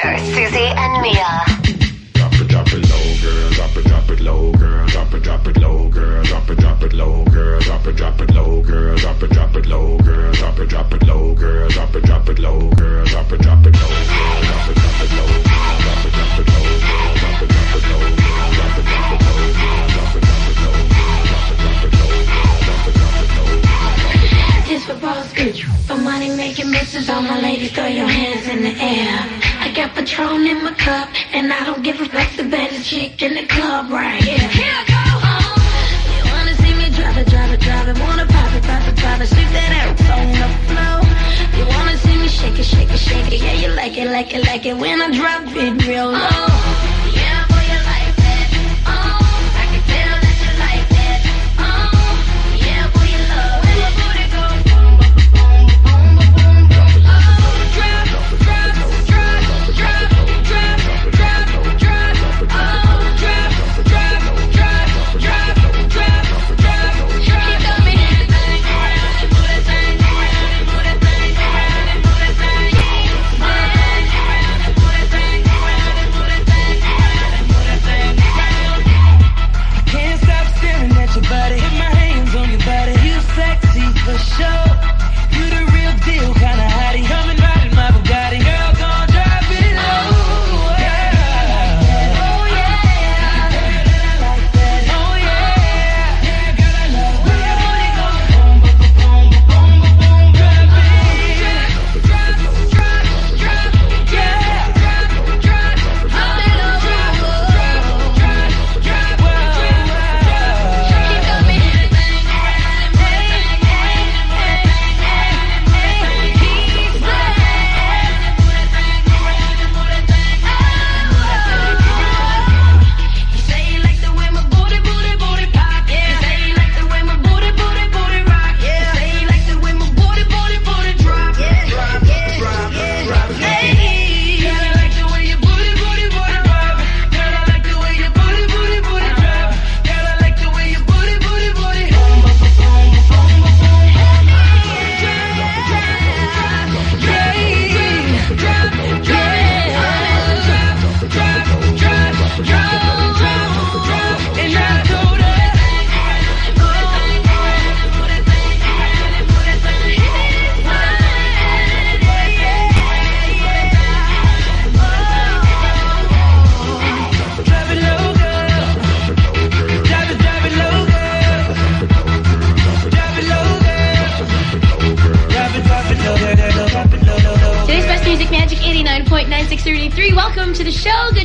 Susie and Mia. My cup, and I don't give a fuck the better chick in the club right here. Here I go. Uh, you wanna see me drive it, drive it, drive it, wanna pop it, pop it, pop it, stick that ass on the floor. You wanna see me shake it, shake it, shake it, yeah you like it, like it, like it when I drop it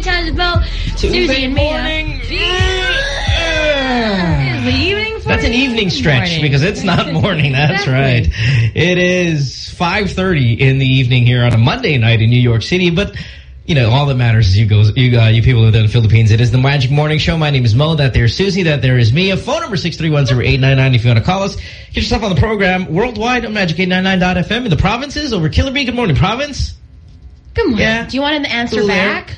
times with Bo, Susie and Mia. Evening That's an evening stretch Morning. because it's not morning. That's Exactly. right. It is 5.30 in the evening here on a Monday night in New York City. But, you know, all that matters is you go, you, uh, you people who live in the Philippines. It is the Magic Morning Show. My name is Mo. That there's Susie. That there is Mia. A phone number 631-0899 if you want to call us. Get yourself on the program worldwide on Magic899.fm in the provinces over Killer Bee. Good morning, province. Good morning. Yeah. Do you want an answer back?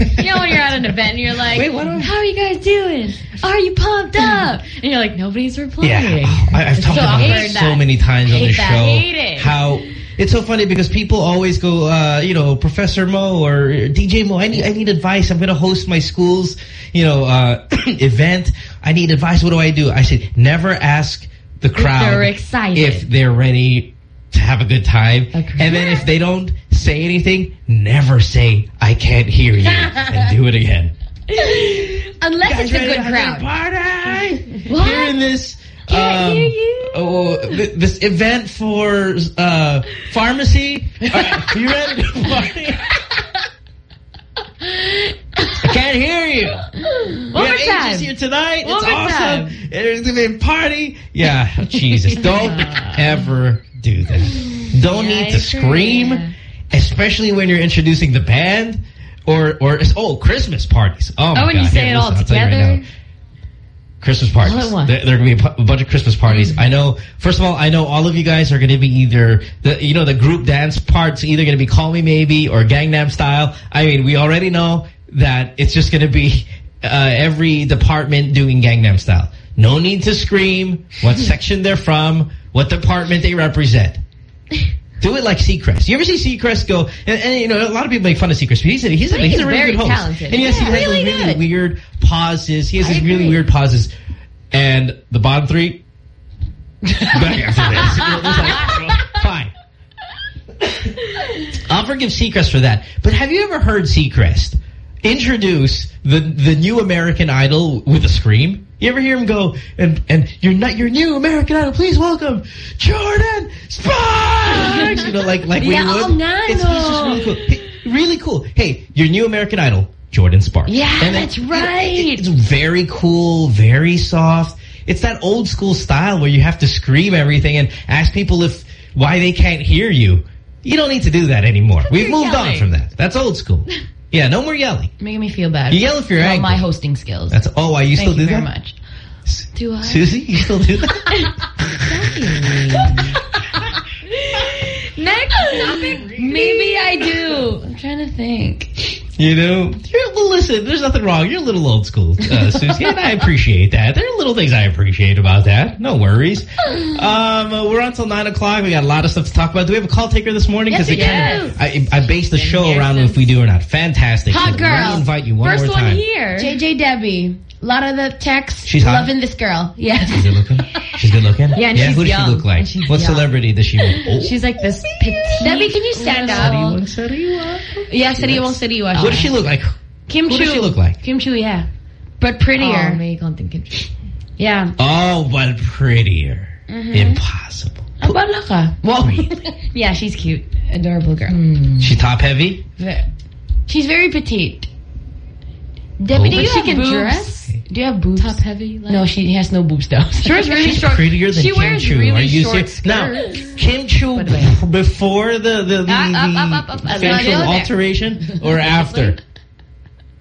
You know when you're at an event and you're like, Wait, what do how are you guys doing? Are you pumped up? And you're like, nobody's replying. Yeah, I, I've talked so about it so that- many times on the that, show. hate it. How it's so funny because people always go, uh, you know, Professor Mo or DJ Mo. I need, I need advice. I'm going to host my school's, you know, uh, event. I need advice. What do I do? I said, never ask the crowd they're excited. if they're ready to have a good time. And then if they don't say anything, never say, I can't hear you, and do it again. Unless it's a good crowd. Party! What? Here in this. Can't um, hear you. Oh, this event for uh, pharmacy. Uh, you ready to party? I can't hear you. One we have time. here tonight. One it's awesome. time. There's gonna be a party. Yeah, Jesus, don't ever do that. Don't Yeah, need to scream, especially when you're introducing the band. Or, or oh, Christmas parties. Oh, my Oh, when God. you say Here, it all listen, tell you right. Christmas parties. All. There, there are going to be a a bunch of Christmas parties. I know, first of all, I know all of you guys are going to be either, the you know, the group dance parts, either going to be Call Me Maybe or Gangnam Style. I mean, we already know that it's just going to be uh, every department doing Gangnam Style. No need to scream what section they're from, what department they represent. Do it like Seacrest. You ever see Seacrest go? And, and, you know, a lot of people make fun of Seacrest, but he's a, he's a, he's a really good host. talented. And yes, he has really those really good. weird pauses. He has I these really weird pauses. And the bottom three, back after this. You know, it's like, fine. I'll forgive Seacrest for that. But have you ever heard Seacrest introduce the the new American Idol with a scream? You ever hear him go and and you're not your new American Idol? Please welcome Jordin Sparks. You know, like like we Yeah, would. nga, It's, it's just really cool. Hey, really cool. Hey, your new American Idol, Jordin Sparks. Yeah, And that's right. It's very cool, very soft. It's that old school style where you have to scream everything and ask people if why they can't hear you. You don't need to do that anymore. We've moved on from that. That's old school. Yeah, no more yelling. Making me feel bad. You yell if you're angry. my hosting skills. That's oh, why you Thank still you do very that? much. Do I? Susie, you still do that? Next topic. Maybe I do. I'm trying to think. You know, you're, well, listen, there's nothing wrong. You're a little old school, uh, Susie, and I appreciate that. There are little things I appreciate about that. No worries. Um, uh, we're on till 9 o'clock. We got a lot of stuff to talk about. Do we have a call taker this morning? Yes, it kind of, I, I based the show around if we do or not. Fantastic. Hot Let girl. me invite you one First more one here. JJ Debbie. A lot of the texts. She's hot? loving this girl. Yes. She's good looking? She's good looking? Yeah, and she's Who does young. she look like? What young. celebrity does she look oh. She's like this petite. Debbie, can you stand up? Yeah, sariwang sariwa siya. What does she look like? Kim Who Chu. does she look like? Kim Chiu, yeah. But prettier. Oh, prettier. may konting Kim Chiu. yeah. Oh, but prettier. Mm-hmm. Impossible. Abala ka. Whoa. Yeah, she's cute. Adorable girl. She top heavy? She's very petite. Debbie, Oh, do but you she can boobs? dress? Do you have boobs? Top heavy. Like, No, she has no boobs though. She wears really She's short. prettier than She Kim wears Chu. really Are you serious? Now. Kim Chiu What about it? before the the, the, up, up, up, facial alteration or after?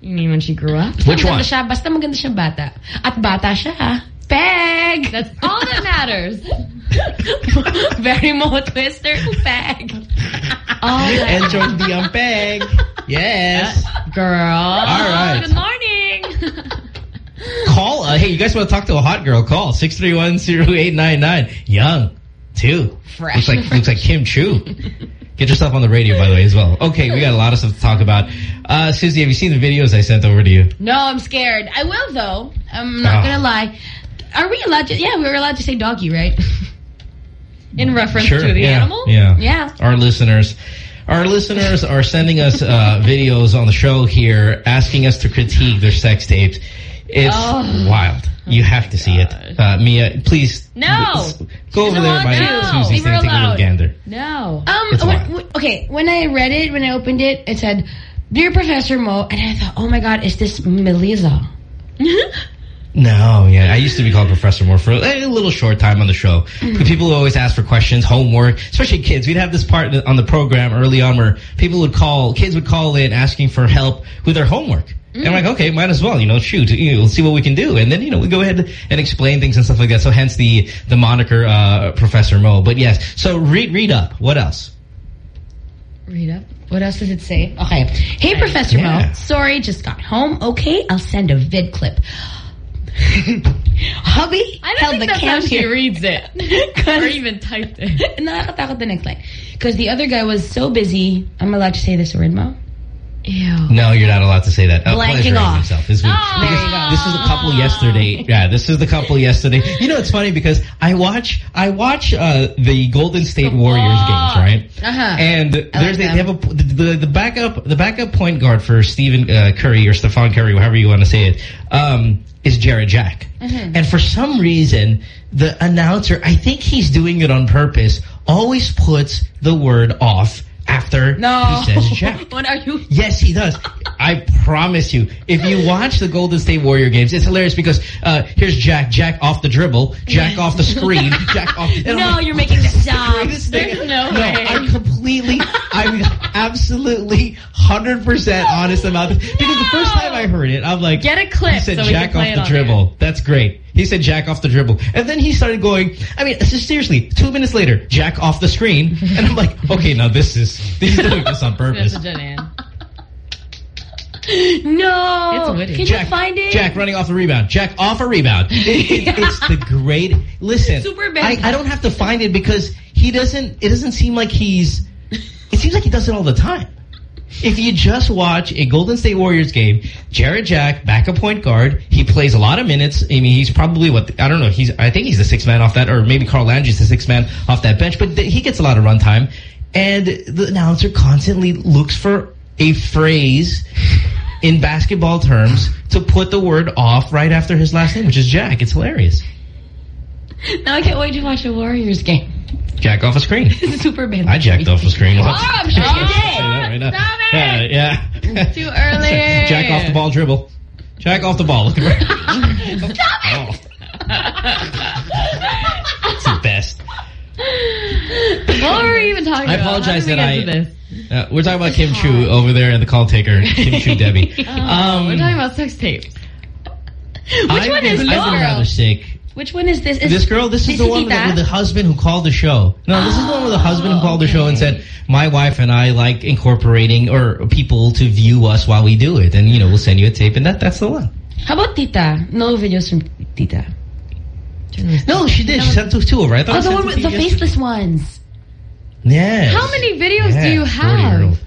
You mean when she grew up? Which one? Siya, basta maganda siya bata. At bata siya ha. Peg! That's all that matters. Very mo twister. Peg. that Enjoy the unpeg. Yes. Uh, girl. All right. Good morning. Call. Uh, hey, you guys want to talk to a hot girl? Call 631-0899. Young, too. Fresh. Looks like looks like Kim Chiu. Get yourself on the radio, by the way, as well. Okay, we got a lot of stuff to talk about. Uh, Susie, have you seen the videos I sent over to you? No, I'm scared. I will though. I'm not Oh. gonna lie. Are we allowed to? Yeah, we were allowed to say doggy, right? In reference Sure. to the yeah, animal? Yeah. Yeah. Our listeners. Our listeners are sending us uh, videos on the show here, asking us to critique their sex tapes. It's Oh. wild. You have to see it. Uh, Mia, please. No. Go over there want by to. Susie's We thing and take a little gander. No. Um. It's when- wild. okay. When I read it, when I opened it, it said, "Dear Professor Mo," and I thought, "Oh my God, is this Melissa?" No, yeah. I used to be called Professor Moore for a little short time on the show. Mm-hmm. People would always ask for questions, homework, especially kids. We'd have this part on the program early on where people would call, kids would call in asking for help with their homework. And I'm like, okay, might as well, you know, shoot, you know, let's see what we can do. And then, you know, we go ahead and explain things and stuff like that. So hence the, the moniker, uh, Professor Mo. But yes, so read, read up. What else? Read up. What else does it say? Okay. Hey, Professor Yeah. Mo. Sorry, just got home. Okay, I'll send a vid clip. Hubby I held the that's how camp she reads it. or even typed it. Nakakatakot the next line. Because the other guy was so busy. I'm allowed to say this word, Mo? Ew. No, you're not allowed to say that. Uh, Blanking off. Himself is what- Oh, because there you go. This is the couple yesterday. Yeah, this is the couple yesterday. You know, it's funny because I watch I watch uh, the Golden State Warriors games, right? Uh-huh. And there's they, they have a the, the the backup the backup point guard for Stephen uh, Curry or Stephon Curry, however you want to say it, um, is Jarrett Jack. Mm-hmm. And for some reason, the announcer, I think he's doing it on purpose, always puts the word off after No. he says Jack. what are you? Yes, he does. I promise you. If you watch the Golden State Warrior games, it's hilarious because uh, here's Jack, Jack off the dribble, Jack off the screen, Jack off. No, like, you're making this up. There's no no, way. I'm completely, I'm absolutely 100% honest about this. Because the first time I heard it, I'm like, Get a clip He said so Jack off the dribble. That's great. He said Jack off the dribble. And then he started going, I mean, seriously, two minutes later, Jack off the screen. And I'm like, okay, now this is, he's doing this on purpose. Message it in. No. Can Jack, you find it? Jack running off the rebound. Jack off a rebound. It- it- it's the great. Listen, Super I, bad. I don't have to find it because he doesn't. It doesn't seem like he's. It seems like he does it all the time. If you just watch a Golden State Warriors game, Jarrett Jack, backup point guard, he plays a lot of minutes. I mean, he's probably what I don't know. He's I think he's the sixth man off that, or maybe Carl Landry's the sixth man off that bench. But he gets a lot of run time, and the announcer constantly looks for a phrase in basketball terms to put the word off right after his last name, which is Jack. It's hilarious. Now I can't wait to watch a Warriors game. Jack off a screen. Super bad. I jacked off the screen. Oh, I'm sure you did. Right. Stop it. Yeah, yeah. Too early. Jack off the ball dribble. Jack off the ball. Stop it. Best. Oh. What were we even talking I about? apologize that I... This? Uh, we're talking about Kim Chiu over there and the call taker, Kim Chiu Debbie. Oh, we're talking about sex tapes. Which I've one is this? rather sick. Which one is this? Is This girl, this is the one Tita? with the husband who called the show. No, this is the one with the husband who called the show and said, my wife and I like incorporating or people to view us while we do it. And, you know, we'll send you a tape. And that that's the one. How about Tita? No videos from Tita. No, she did. She sent two, two over. I thought Oh, the one with the faceless ones. Yes. How many videos do Yeah, you 40-year-old. have?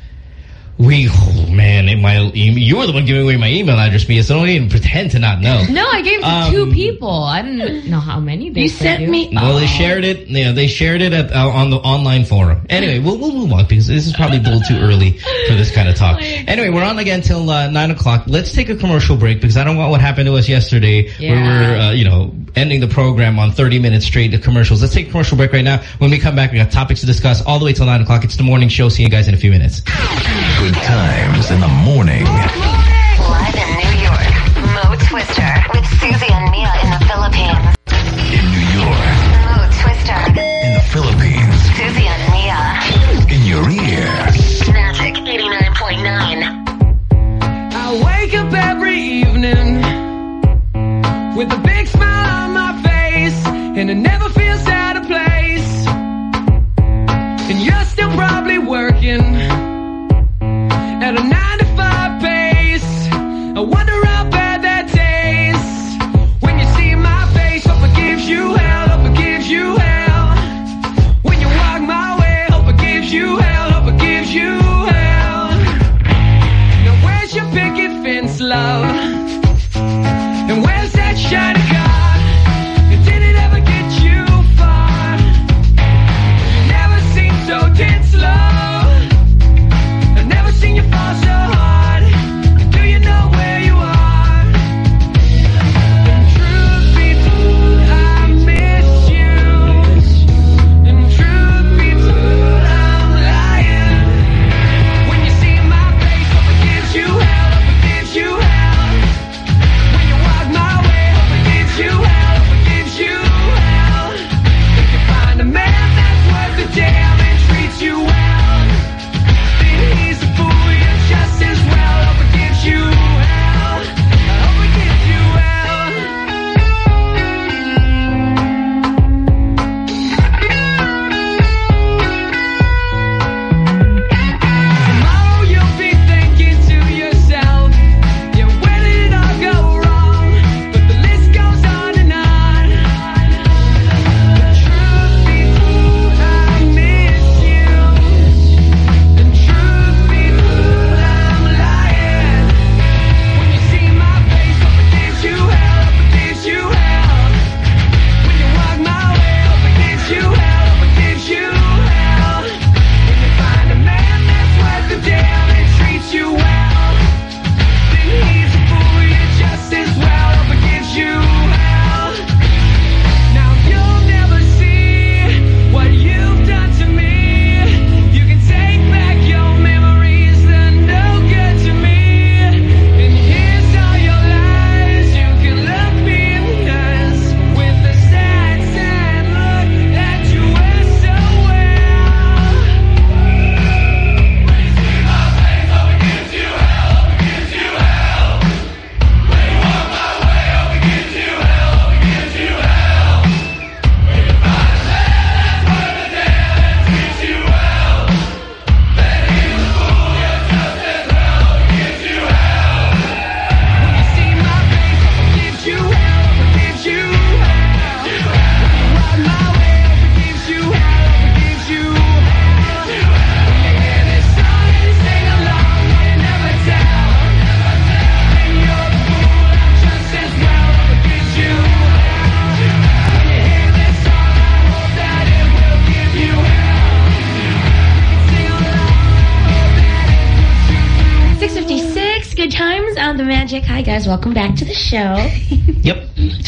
We, oh man, in my you were the one giving away my email address, Mia, so don't even pretend to not know. No, I gave it to Um, two people. I didn't know how many they You sent do. me. Well, they shared it. Yeah, they shared it at, uh, on the online forum. Anyway, we'll, we'll move on because this is probably a little too early for this kind of talk. Anyway, we're on again till uh, nine o'clock. Let's take a commercial break because I don't want what happened to us yesterday, where Yeah. we're uh, you know ending the program on thirty minutes straight of commercials. Let's take a commercial break right now. When we come back, we got topics to discuss all the way till nine o'clock. It's the morning show. See you guys in a few minutes. Good times in the morning. Live in New York, Mo Twister with Susie and Mia in the Philippines. In New York. Mo Twister, In the Philippines. Susie and Mia. In your ear. Magic 89.9. I wake up every evening with a big smile on my face, and it never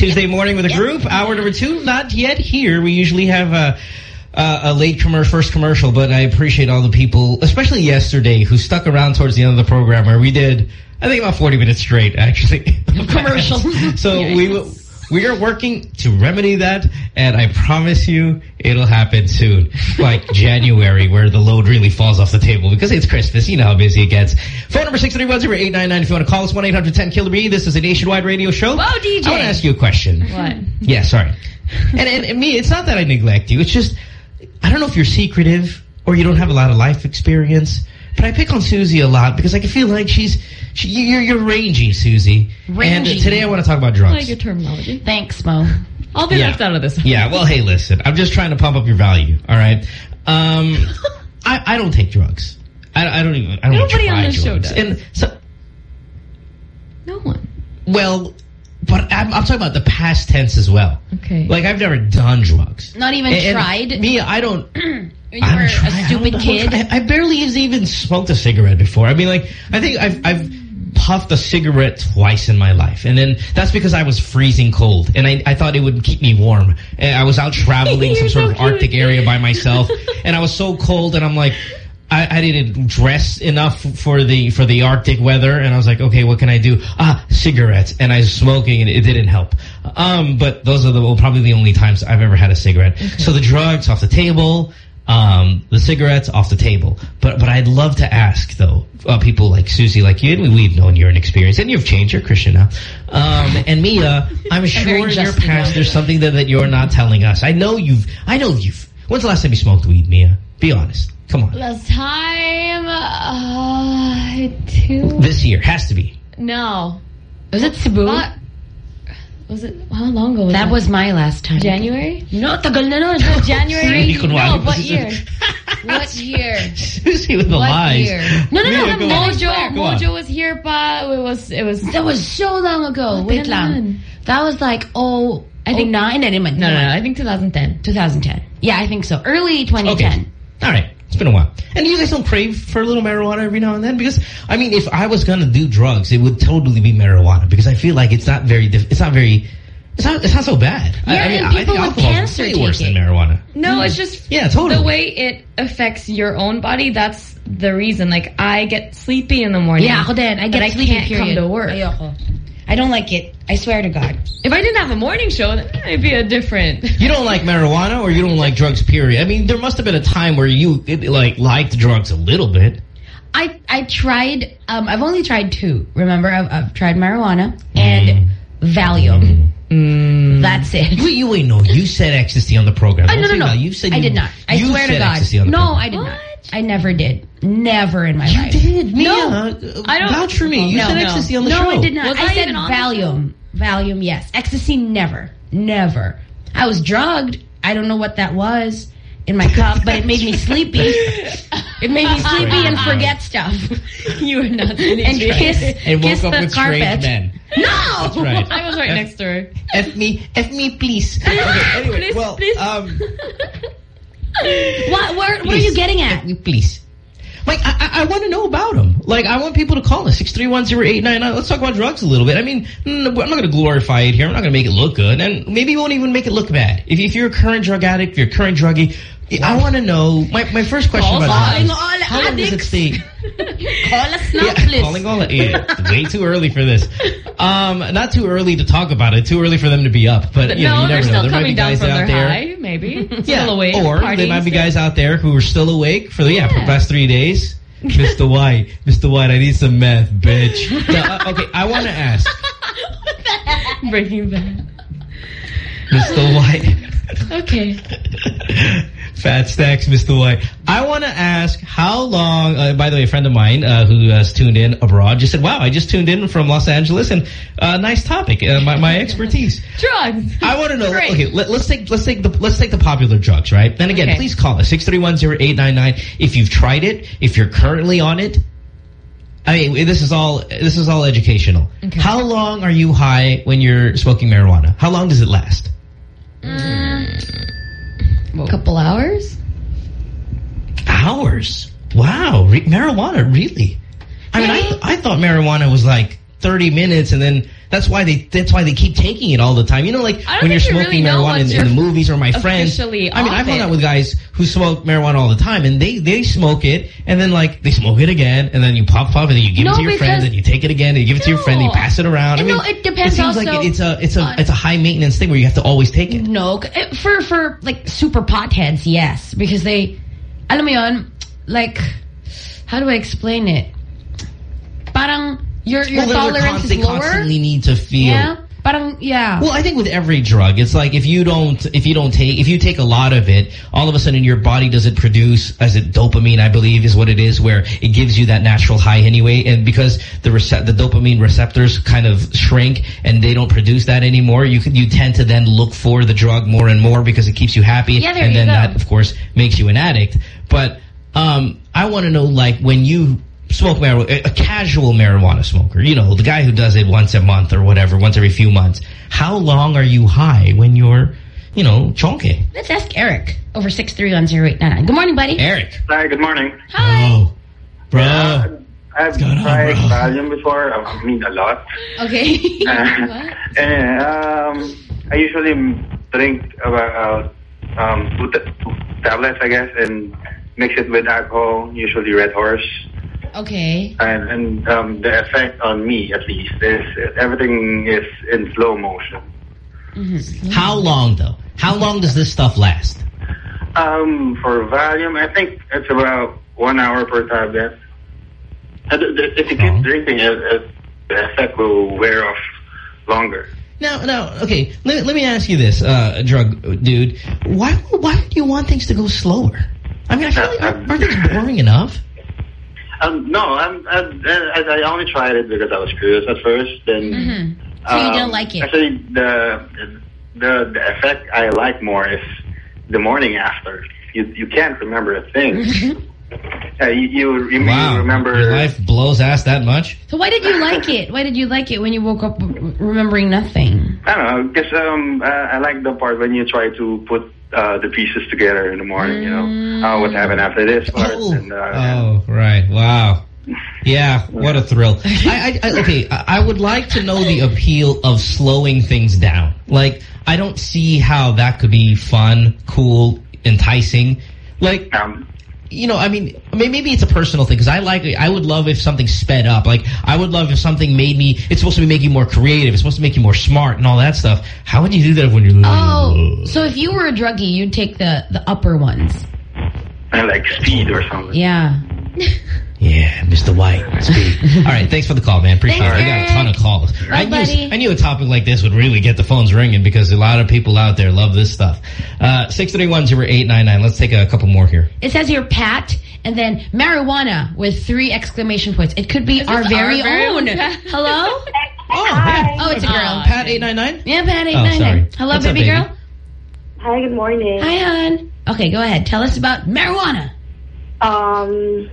Tuesday morning with a group. Hour number two, not yet here. We usually have a, a, a late commercial, first commercial, but I appreciate all the people, especially yesterday, who stuck around towards the end of the program where we did, I think about 40 minutes straight, actually. Commercials. so we will... We are working to remedy that, and I promise you it'll happen soon. Like January, where the load really falls off the table because it's Christmas. You know how busy it gets. Phone number 631-0899 if you want to call us, 1-800-10-KILLER-B. This is a nationwide radio show. Whoa, DJ. I want to ask you a question. What? Yeah, sorry. and, and, and me, it's not that I neglect you. It's just, I don't know if you're secretive or you don't have a lot of life experience, but I pick on Susie a lot because I can feel like she's, she, you're, you're rangy, Susie. Rangy. And today I want to talk about drugs. I drugs. like your terminology. Thanks, Mo. I'll be Yeah. left out of this. Yeah, well, hey, listen. I'm just trying to pump up your value, all right? Um, I, I don't take drugs. I, I don't even, I don't Nobody try on this show does. And so, No one. well, but I'm, I'm talking about the past tense as well. Okay. Like, I've never done drugs. Not even And- and tried? Me, I don't... You I were try. a I stupid I kid? don't. I, barely even smoked a cigarette before. I mean, like, I think I've, I've puffed a cigarette twice in my life. And then that's because I was freezing cold. And I, I thought it would keep me warm. And I was out traveling some You're sort of cute. Arctic area by myself. and I was so cold and I'm like, I, I didn't dress enough for the for the Arctic weather, and I was like, okay, what can I do? Ah, cigarettes, and I was smoking, and it didn't help. Um, but those are the well, probably the only times I've ever had a cigarette. So the drugs off the table, um, the cigarettes off the table. But but I'd love to ask though, uh, people like Susie, like you, and we, we've known you're an experience, and you've changed. You're Christian now. Um, and Mia, I'm sure in your past there's something that, that you're not telling us. I know you've. I know you've. When's the last time you smoked weed, Mia? Be honest. Come on. Last time, uh, two. This year has to be. No. Was it Cebu? What? Was it? How long ago was that? That was my last time. January. No, tagal na nun. No, January. Hindi kunwari no, pa what year? What year? Susie with the What lies. year? No, no, no. Mia, go. Mojo. Mojo was here, pa. It was. It was. That was so long ago. What Wait the lang. That was like, oh, I think- 09 and it went No, no, no. I think 2010. 2010. Yeah, I think so. Early 2010. Okay. All right. It's been a while. And you guys don't crave for a little marijuana every now and then? Because, I mean, if I was going to do drugs, it would totally be marijuana. Because I feel like it's not very, diff it's not very, it's not, it's not so bad. I, Yeah, I mean, and I people think with alcohol cancer is way worse take than marijuana. No, mm-hmm. it's just Yeah, totally. the way it affects your own body. That's the reason. Like I get sleepy in the morning. Yeah, ako din. I get but I sleepy can't period. come to work. Ayoko. I don't like it. I swear to God. If I didn't have a morning show, then it'd be a different. You don't like marijuana or you don't like drugs, period. I mean, there must have been a time where you, it, like, liked drugs a little bit. I I tried. Um, I've only tried two. Remember, I've, I've tried marijuana and Valium. That's it. Wait, you wait, no. You said ecstasy on the program. Uh, no, no, no. You said I you, did not. I swear to God. ecstasy on No, program. I did not. I never did. Never in my You life. did. Mia, No. I don't- vouch for me. You No, said no. ecstasy on the no, show. No, I did not. Was I, I said even on the Valium. Valium, yes. Ecstasy, never. Never. I was drugged. I don't know what that was in my cup, but it made me sleepy. It made me sleepy and forget stuff. you are not. and kiss, And woke kiss up the with carpet. strange men. No! That's right. I was right F- next to her. F me, F me, please. Okay, anyway, Please, well, please. um, What, what, what are you getting at? Please. Like, I, I, I want to know about them. Like, I want people to call us, 6310899. Let's talk about drugs a little bit. I mean, mm, I'm not going to glorify it here. I'm not going to make it look good. And maybe you won't even make it look bad. If, if you're a current drug addict, if you're a current druggie, I want to know, my, my first question Call about calling all how long does it stay? Call us now, Yeah, please. calling all yeah, way too early for this. Um, not too early to talk about it. Too early for them to be up. But you know, you never know. still There might be guys out there. high, maybe. Yeah, Still awake. or there might be partying guys out there who are still awake for the yeah, for the past three days. Mr. White, Mr. White, I need some meth, bitch. Now, uh, okay, I want to ask, Breaking Bad. Mr. White, Okay. Fat Stacks, Mr. White. I want to ask how long. Uh, by the way, a friend of mine uh, who has tuned in abroad just said, "Wow, I just tuned in from Los Angeles, and uh, nice topic, uh, my, my expertise." Drugs. I want to know. Great. Okay, let, us take let's take the let's take the popular drugs, right? Then again, Okay. please call us six three one zero eight nine nine if you've tried it, if you're currently on it. I mean, this is all this is all educational. Okay. How long are you high when you're smoking marijuana? How long does it last? A couple hours? Hours. Wow, Re marijuana really? I mean, I th I thought marijuana was like 30 minutes, and then that's why they that's why they keep taking it all the time. You know, like when you're smoking really marijuana in, in the movies or my friends. I mean, I've hung out with guys who smoke marijuana all the time, and they they smoke it, and then like they smoke it again, and then you pop pop, and then you give No, it to your friend, because- and you take it again, and you give it to your friend, and you pass it around. I No, it depends It seems like it- it's a it's a it's a high maintenance thing where you have to always take it. No, for for like super potheads, yes, because they, alam mo yun, like, how do I explain it? Parang your your Well, tolerance is they lower. constantly need to feel. Yeah, parang yeah. Well, I think with every drug, it's like if you don't, if you don't take, if you take a lot of it, all of a sudden your body doesn't produce, as it dopamine, I believe, is what it is, where it gives you that natural high anyway. And because the the dopamine receptors kind of shrink and they don't produce that anymore, you you tend to then look for the drug more and more because it keeps you happy, Yeah, there and you then go. that, of course, makes you an addict. But um, I want to know, like, when you smoke marijuana, a casual marijuana smoker, you know, the guy who does it once a month or whatever, once every few months, how long are you high when you're, you know, chonky? Let's ask Eric over six three one zero eight nine nine. Good morning, buddy. Eric. Hi, good morning. Hi. Oh, bro. Uh, I've going on, tried bro? Valium before. I mean, a lot. Okay. Uh, What? and um, I usually drink about um, two, ta- two tablets, I guess, and mix it with alcohol, usually Red Horse. Okay. And, and um, the effect on me, at least, is uh, everything is in slow motion. Mm-hmm. How long, though? How long does this stuff last? Um, for Valium, I think it's about one hour per tablet. And th- th- If you keep Oh. drinking it, it, the effect will wear off longer. Now, now, okay, let, let me ask you this, uh, drug dude. Why, why would you want things to go slower? I mean, I feel like, aren't things boring enough? Um, no, I'm, I, I, I only tried it because I was curious at first. Then, Mhm. So you um, didn't like it? Actually, the the the effect I like more is the morning after. You you can't remember a thing. uh, you you, you Wow. remember Your life blows ass that much? So why did you like it? Why did you like it when you woke up remembering nothing? I don't know, because um, uh, I like the part when you try to put uh, the pieces together in the morning. You know, uh, what happened after this part. Oh, and, uh, oh, right. Wow. Yeah, what a thrill. I, I, I okay, I, I would like to know the appeal of slowing things down. Like, I don't see how that could be fun, cool, enticing. Like, um, you know, I mean, maybe it's a personal thing because I like, I would love if something sped up. Like, I would love if something made me. It's supposed to be make you more creative. It's supposed to make you more smart and all that stuff. How would you do that when you're? Oh, so if you were a druggie, you'd take the the upper ones. and like speed or something. Yeah. Yeah, Mr. White. Speed. All right, thanks for the call, man. Appreciate Thanks, it. We got a ton of calls. I, buddy. knew, I knew a topic like this would really get the phones ringing because a lot of people out there love this stuff. Uh, 631-0899. Let's take a couple more here. It says here Pat and then marijuana with three exclamation points. It could be our very, our very own. own Hello? Oh, yeah. Oh, it's a girl. Pat 899? Yeah, Pat Oh, 899. sorry. Hello, What's up, baby, baby? girl. Hi, good morning. Hi, hon. Okay, go ahead. Tell us about marijuana. Um,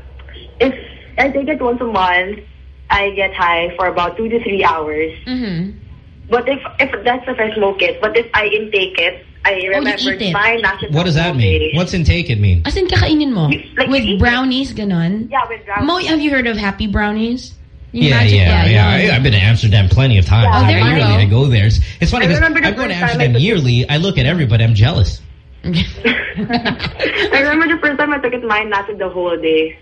if I take it once a month, I get high for about two to three hours. Mm-hmm. But if if that's if I smoke it, but if I intake it, I remember Oh, eat it. fine. Nasa What does that mean? What's intake it mean? As in, kakainin mo? Like With you eat brownies, ganon? Yeah, with brownies. Mo, have you heard of happy brownies? Yung Yeah, magic- yeah, yeah. I, I've been to Amsterdam plenty of times. Yeah. Oh, there you yearly, go. I go there. It's, it's funny I because remember the I'm going to first time I Amsterdam yearly. I look at everybody. I'm jealous. I remember the first time I took it, mine lasted the whole day.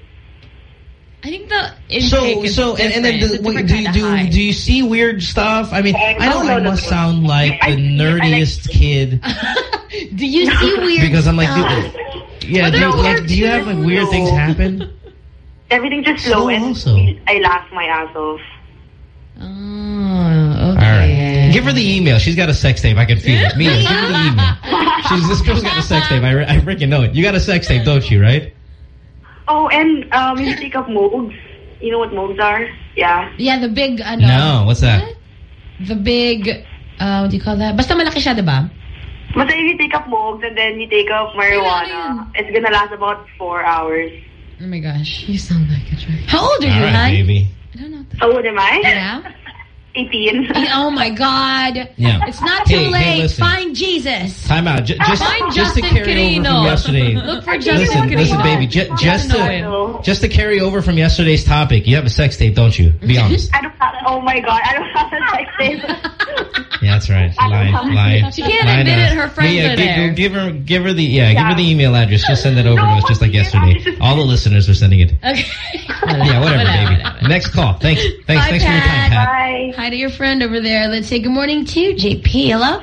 I think the intake So, is so, and, and then the, It's wait, do, kind of do, high. do you see weird stuff? I mean, I I know don't I know must the- sound like I- the I like- nerdiest kid Do you see weird because I'm like, stuff? dude, yeah, do, you- like, do you have like weird too. things happen? Everything just So slow and also. I laugh my ass off. Oh, okay. right, give her the email. She's got a sex tape. I can feel it. Mia, give her the email. She's this girl's got a sex tape. I, I freaking know it. You got a sex tape, don't you? Right? Oh, and um, you take up mogs. You know what mogs are? Yeah. Yeah, the big, ano? No. What's that? The big, uh, what do you call that? Basta malaki siya, diba? But if you take up mogs and then you take up marijuana, it's gonna last about four hours. Oh my gosh. You sound like a drug. How old are All you, right, hon? baby. I don't know. How old am I? Yeah? 18. Oh my God. Yeah. It's not too Hey, hey, late. listen. Find Jesus. Time out. J- just, Find just to Justin carry over from yesterday. Look for Justin Listen, Justin listen, baby. J- just know to just to carry over from yesterday's topic, you have a sex tape, don't you? Be honest. I don't have, oh, Oh my God, I don't have a sex this. Yeah, that's right. Lying, lying. She can't lying admit to it, her friends Mia, are gi- there. Give her, give her the, yeah, give her the email address. She'll send it over to us just like yesterday. All the listeners are sending it. Okay. Yeah, whatever, baby. Next call. Thanks, thanks, Bye, thanks for your time, Pat. Pat. Bye. Hi to your friend over there. Let's say good morning to JP. Hello?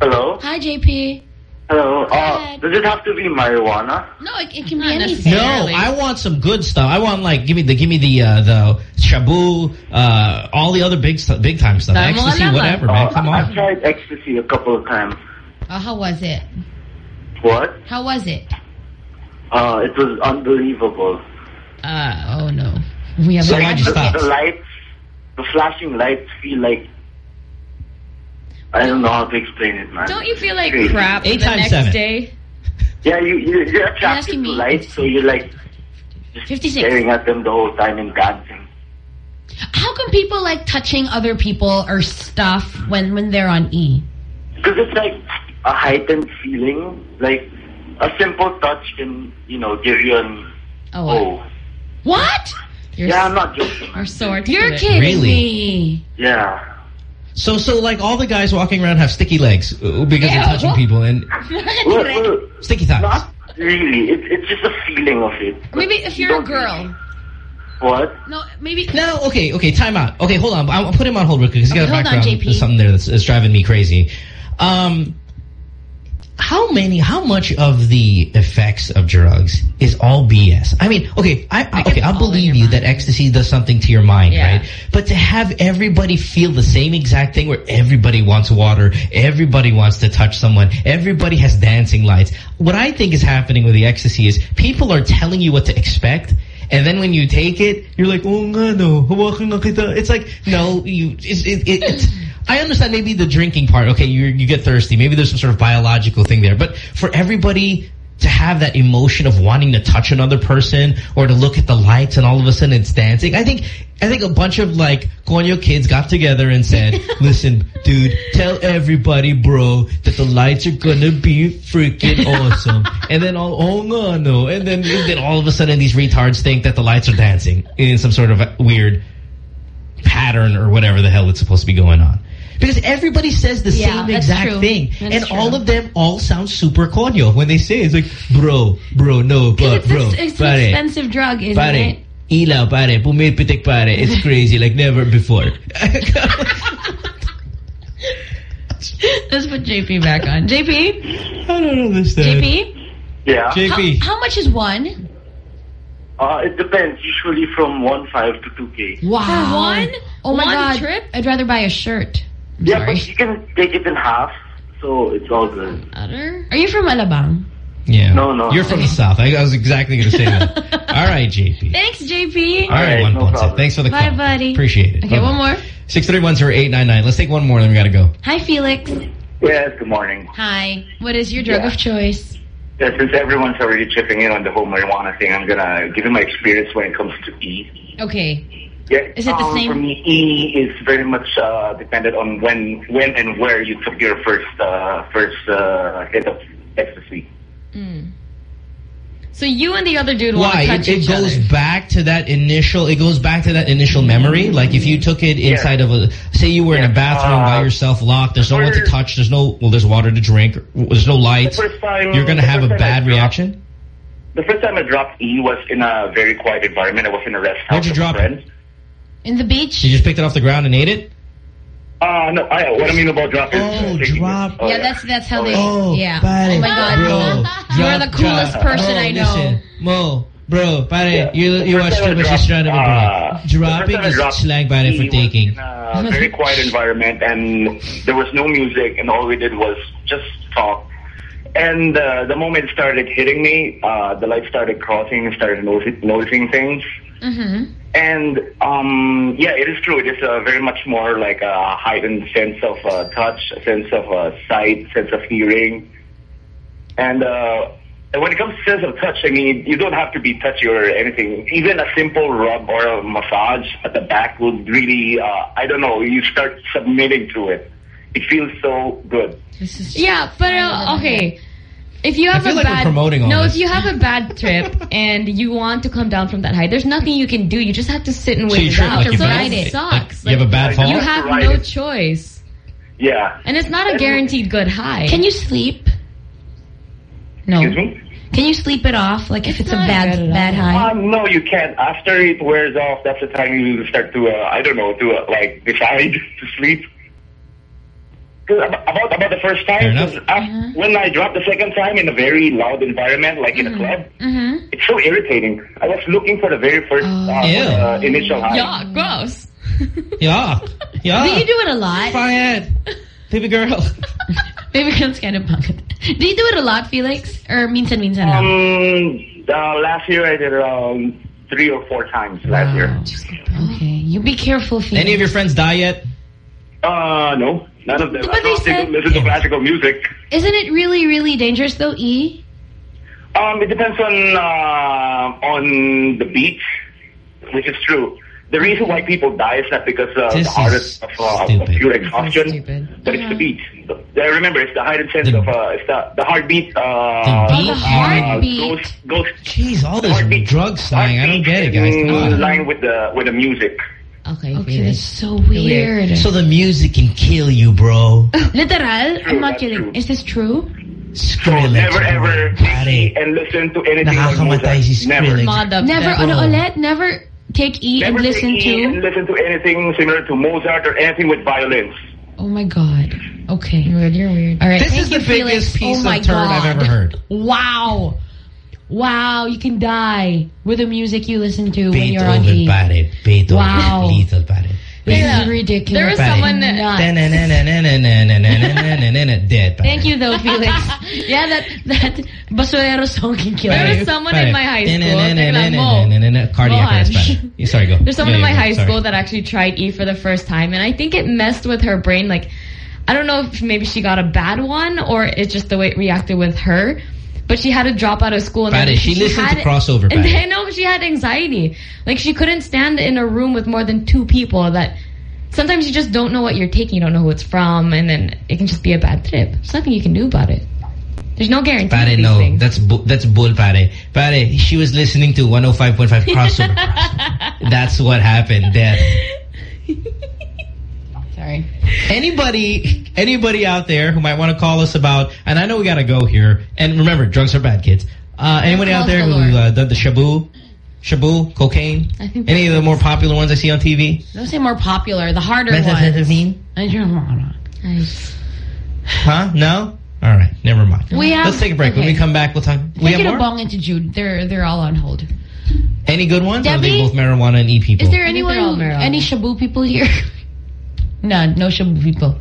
Hello? Hi, JP. Hello? Uh, does it have to be marijuana? No, it, it can be anything. No. I want some good stuff. I want like give me the give me the uh, the shabu, uh, all the other big stuff, big time stuff, Damo ecstasy, Lala. whatever, man. Uh, Come I've tried ecstasy a couple of times. Oh, how was it? What? How was it? Uh, it was unbelievable. Uh, oh no. We have So a why'd you the, stop? the lights, the flashing lights feel like I don't know how to explain it, man. Don't you feel like Crazy. crap Eight the next seven. day? Yeah, you, you you're attracted asking to me? lights, so you're like just 56. staring at them the whole time and dancing. How come people like touching other people or stuff when, when they're on E? Because it's like a heightened feeling, like a simple touch can, you know, give you an Oh, oh. What? You're, Yeah, I'm not joking. you're so You're kidding Really? me. Yeah. So so like all the guys walking around have sticky legs uh, because they're touching people and Well, well, sticky thighs. not really. It's it's just a feeling of it. Maybe if you're a girl. What? No, maybe. No, okay, okay, time out. Okay, hold on. I'll I'll put him on hold real quick because he's got Okay, a hold on, background. JP. There's something there that's, that's driving me crazy. Um, how many, how much of the effects of drugs is all BS? I mean, okay, I, I okay, in believe you that ecstasy does something to your mind, Yeah. right? But to have everybody feel the same exact thing where everybody wants water, everybody wants to touch someone, everybody has dancing lights. What I think is happening with the ecstasy is people are telling you what to expect and then when you take it, you're like, oh no, hawakan kita. It's like, no, you, it's, it, it, it's, I understand maybe the drinking part. Okay, you you get thirsty. Maybe there's some sort of biological thing there. But for everybody to have that emotion of wanting to touch another person or to look at the lights and all of a sudden it's dancing, I think I think a bunch of like Konyo kids got together and said, listen, dude, tell everybody, bro, that the lights are gonna be freaking awesome. And then all, oh no, no. And then, and then all of a sudden these retards think that the lights are dancing in some sort of weird pattern or whatever the hell it's supposed to be going on. Because everybody says the Yeah, same exact true. thing. That's and true. all of them all sound super conyo when they say it. It's like, bro, bro, no, but, It's, bro, it's, it's pare, an expensive drug, isn't pare, it? ilaw, pare, pumipitik, pare. It's crazy, like never before. Let's put JP back on. JP? I don't understand. JP? Yeah. JP. How, how much is one? Uh, it depends. Usually from one five to two k. Wow. For one? Oh my One god. trip? I'd rather buy a shirt. I'm Yeah, sorry. but you can take it in half, so it's all good. Utter? Are you from Alabang? Yeah. No, no. You're from the South. I, I was exactly going to say that. all right, JP. Thanks, JP. All right, one no Ponce. problem. Thanks for the Bye, call. buddy. Appreciate it. Okay, Bye-bye. one more. 631-0899. Let's take one more, then we got to go. Hi, Felix. Yes, good morning. Hi. What is your drug Yeah. of choice? Yeah, since everyone's already chipping in on the whole marijuana thing, I'm gonna give you my experience when it comes to E. Okay. Yeah, Is it the um, same- For me, E is very much uh, dependent on when, when and where you took your first, uh, first uh, hit of ecstasy. So you and the other dude want Why? to It, touch it each goes other. back to that initial. It goes back to that initial memory. Like if you took it inside of a, say you were in a Yeah. bathroom by Uh, yourself, locked. There's no one to touch. There's no. Well, there's water to drink. There's no lights. The first time- You're gonna the have a first time bad dropped- reaction. The first time I dropped E was in a very quiet environment. I was in a rest house Where'd you with drop it? Friends. In the beach? You just picked it off the ground and ate it. Uh, no, I, what I mean about dropping is Oh, uh, drop. Oh, yeah, that's that's how they. Oh, yeah. pare, oh my god, bro, Mo. You are the coolest drop. person Mo, I know. Listen, Mo, bro, pare, Yeah. you you The watch first too time I much dropped, astronomy, uh, bro. Dropping first time I is dropped slang pare for taking. In a very quiet environment, and there was no music, and all we did was just talk. And uh, the moment it started hitting me, uh, the light started crossing, and started noticing, noticing things. Mm-hmm. And um, yeah, it is true. It is uh, very much more like a heightened sense of uh, touch, a sense of uh, sight, sense of hearing. And uh, and when it comes to sense of touch, I mean, you don't have to be touchy or anything. Even a simple rub or a massage at the back would really, uh, I don't know, you start submitting to it. It feels so good. Yeah, but uh, okay. If you I have feel a like we're bad promoting all no, this. if you have a bad trip and you want to come down from that high, there's nothing you can do. You just have to sit and So wait you it trip out. like you so ride it it. sucks. Like, you have a bad fall? You You have have to ride no it. choice, Yeah. and it's not a guaranteed good high. Can you sleep? No. Excuse me? Can you sleep it off? Like if it's, a bad bad high? Um, no, you can't. After it wears off, that's the time you start to, uh, I don't know, to uh, like decide to sleep. 'Cause ab- About about the first Fair time, enough. 'cause af- when I dropped the second time in a very loud environment, like in a club, Mm-hmm. it's so irritating. I was looking for the very first uh, Ew. uh, initial high. Yeah, gross. Yeah. Yeah. Do you do it a lot? Fayed. Baby girl. Baby girl's kind of punk. Do you do it a lot, Felix? Or minsan minsan lang? Um, uh, last year I did around three or four times last year. Okay, you be careful, Felix. Any of your friends die yet? Uh, no, none of them. But I don't they think said- listen to classical music. Isn't it really, really dangerous though, E? Um, it depends on uh, on the beat, which is true. The reason why people die is not because uh, the heart is of, uh, of pure exhaustion, stupid. but it's the beat. The, remember, it's the heightened sense The- of uh, it's the the heartbeat. Uh, The beat? The uh, heartbeat. goes goes Jeez, all this drug slang. I don't get it, guys. Come in on. line with the with the music. Okay, Okay, that's so weird. So the music can kill you, bro. Literal? I'm not kidding. true. Is this true? So Skrillex, never ever Pare. see and listen to anything like Nakakamatay Mozart. si Never. Skrillex. Mod up Never, there. ano ulit? Never take E Never and listen take E and to? listen to anything similar to Mozart or anything with violins. Oh my god. Okay. Weird, you're weird. All right. This thank is the biggest Felix. piece oh of my turd god. I've ever heard. Wow. Wow, you can die with the music you listen to Beethoven when you're on heat. It, Beethoven, wow. lethal parrot. This yeah. is ridiculous. There was someone that... Dead. Thank you, though, Felix. yeah, that, that basurero song can kill There was someone in my high school. Cardiac arrest. Sorry, go. There's someone in my high school that actually tried E for the first time, and I think it messed with her brain. Like, I don't know if maybe she got a bad one or it's just the way it reacted with her. But she had to drop out of school. And Pare, then she listened to crossover, And then, no, she had anxiety. Like, she couldn't stand in a room with more than two people that sometimes you just don't know what you're taking. You don't know who it's from, and then it can just be a bad trip. There's nothing you can do about it. There's no guarantee Pare, no. things. That's bu that's bull, pare. Pare, she was listening to 105.5 crossover. crossover. That's what happened. Death. Sorry. Anybody, anybody out there who might want to call us about, and I know we got to go here, and remember, drugs are bad, kids. Uh, anybody out calls there who galore. uh, done the shabu, shabu, cocaine, I think any of the more popular ones I see on TV? Don't say more popular, the harder ones. Methamphetamine? Nice. Huh? No? All right, never mind. We have- Let's take a break. When we come back, we'll talk. We Take it have a more? bong into Jude. They're they're all on hold. Any good ones? Or are they both marijuana and E people? Is there think they're anyone, any Shabu people here? None. No Shabu people.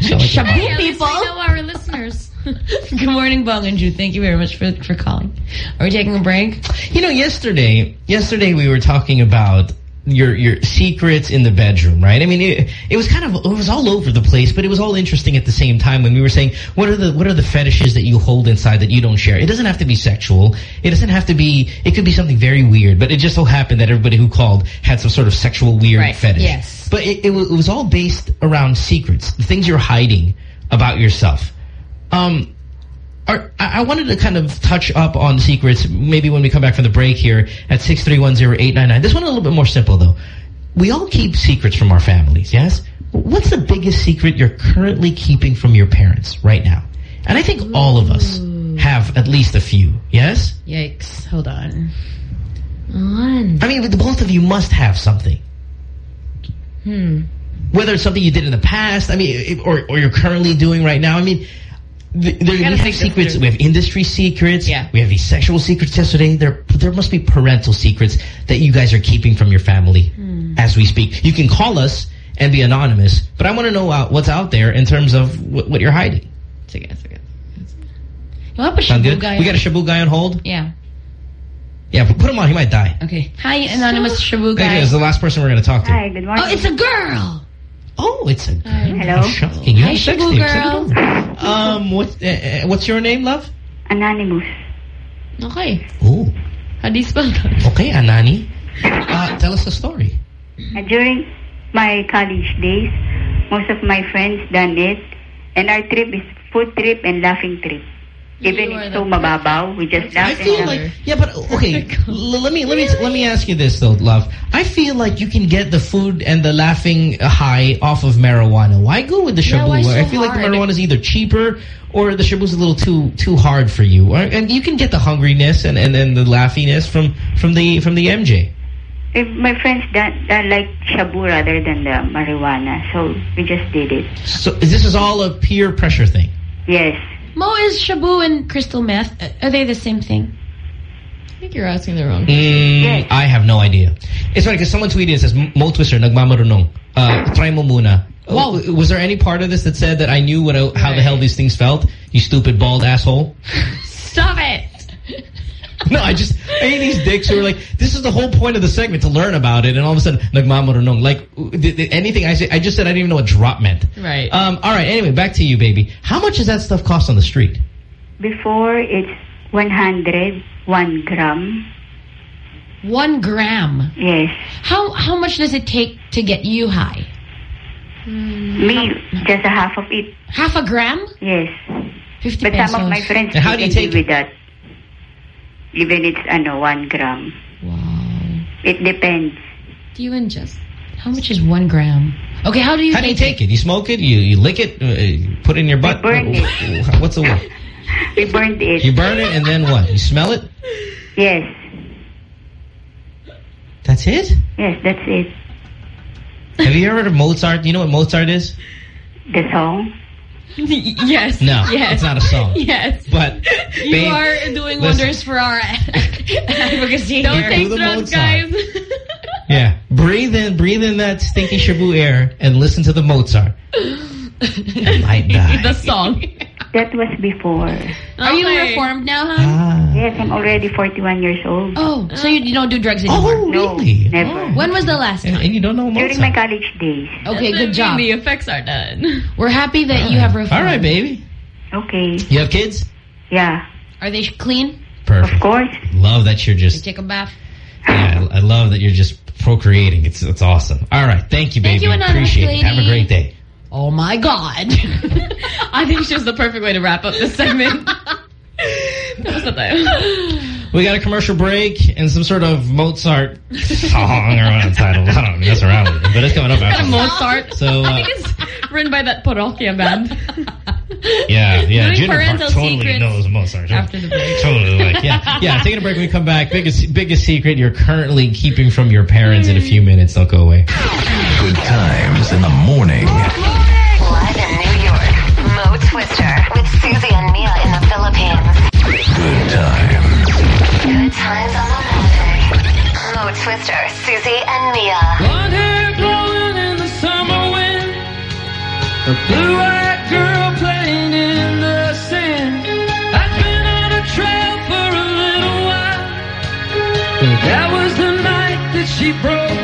So, like, Shabu Hey, at least people. we know our listeners. Good morning, Bong and Jude. Thank you very much for for calling. Are we taking a break? You know, yesterday, yesterday we were talking about your your secrets in the bedroom, right? I mean, it, it was kind of it was all over the place, but it was all interesting at the same time when we were saying what are the what are the fetishes that you hold inside that you don't share? It doesn't have to be sexual. It doesn't have to be. It could be something very weird, but it just so happened that everybody who called had some sort of sexual weird Right, fetish. yes. But it, it, was, it was all based around secrets, the things you're hiding about yourself. Um, are, I I wanted to kind of touch up on secrets maybe when we come back from the break here at 6310899. This one a little bit more simple, though. We all keep secrets from our families, yes? What's the biggest secret you're currently keeping from your parents right now? And I think all of us have at least a few, yes? Yikes! Hold on. On. I mean, the both of you must have something. Hmm. Whether it's something you did in the past, I mean, or, or you're currently doing right now. I mean, th- there, we have secrets. We have industry secrets. Yeah. We have these sexual secrets yesterday. There, there must be parental secrets that you guys are keeping from your family Hmm. as we speak. You can call us and be anonymous, but I want to know uh, what's out there in terms of what, what you're hiding. Sige, sige. You want a Sound Shabu good? guy? We got a Shabu guy on hold? Yeah. Yeah, put him on. He might die. Okay. Hi, anonymous Shabu Thank you. guy. It's the last person we're going to talk to. Hi, good morning. Oh, it's a girl. Oh, it's a Hello. Shocking. You Hi, have sex Shabu tapes. girl. Um, what, uh, uh, what's your name, love? Anonymous. Okay. Oh, How do you spell that? okay, Anani. Uh, tell us a story. Uh, during my college days, most of my friends done it, and our trip is food trip and laughing trip. Even You are it's so the mababaw, we just laugh I feel like yeah, but okay. l- let me let me let me ask you this though, love. I feel like you can get the food and the laughing high off of marijuana. Why go with the shabu? why so I feel like the marijuana is either cheaper or the shabu's a little too too hard for you. And you can get the hungriness and and, and the laughiness from from the from the MJ. if my friends that, that like shabu rather than the marijuana, so we just did it. So this is all a peer pressure thing. Yes. Mo, is shabu and crystal meth, are they the same thing? I think you're asking the wrong. Mm, I have no idea. It's funny because someone tweeted and says, Mo Twister, nagmamarunong. Uh, try mo muna. Whoa. Oh, Was there any part of this that said that I knew what I, how the hell these things felt? You stupid bald asshole. Stop it! No, I just, I hate these dicks who are like, this is the whole point of the segment, to learn about it, and all of a sudden, like nagmamarunong. Like, th- th- anything I say, I just said I didn't even know what drop meant. Right. Um, all right, anyway, back to you, baby. How much does that stuff cost on the street? Before it's 100, 1 gram. One gram. Yes. How how much does it take to get you high? Me, just a half of it. Half a gram? Yes. 50 But some of my friends how do you take do with that. Even it's ano, 1 gram. Wow. It depends. Do you ingest? How much is one gram? Okay, how do you How do you take take it? You smoke it? You, you lick it? Uh, put it in your butt? burn Wh- What's the word? We burned it. You burn it and then what? You smell it? Yes. That's it? Yes, that's it. Have you ever heard of Mozart? You know what Mozart is? The song? yes. No, Yes. it's not a song. Yes. But You babe, are doing listen. wonders for our advocacy Don't here. take the drugs, Mozart. guys. yeah, breathe in, breathe in that stinky shabu air and listen to the Mozart. You might die. the song. That was before. Are you Okay. reformed now, huh? Ah. Yes, I'm already 41 years old. Oh, so you, you don't do drugs anymore? Oh, No, really? never. Oh. When was the last And, time? and you don't know Mozart? During my college days. Okay, good job. The effects are done. We're happy that you have reformed. All right, baby. Okay. You have kids? Yeah, Are they clean? of Perfect. course. Love that you're They just, take a bath? yeah, I I love that you're just procreating. It's it's awesome. All right, thank you, baby. Thank baby. you, anonymous Appreciate it. Have a lady. great day. Oh my God. I think she was the perfect way to wrap up this segment. Tapos na tayo. We got a commercial break and some sort of Mozart song or title. I don't mess around with it, but it's coming up after. Mozart. So, I uh, think it's written by that Parokya band. yeah, yeah. Doing Jennifer parental totally knows Mozart. after the break. Totally like, yeah. Yeah, taking a break when we come back. Biggest, biggest secret you're currently keeping from your parents in a few minutes. Don't go away. Good times in the morning. Live in New York, Mo Twister with Susie and Mia in the Philippines. Good times. Good times on the Twister, Susie and Mia. Blonde hair blowing in the summer wind. A blue-eyed girl playing in the sand. I've been on a trail for a little while. But that was the night that she broke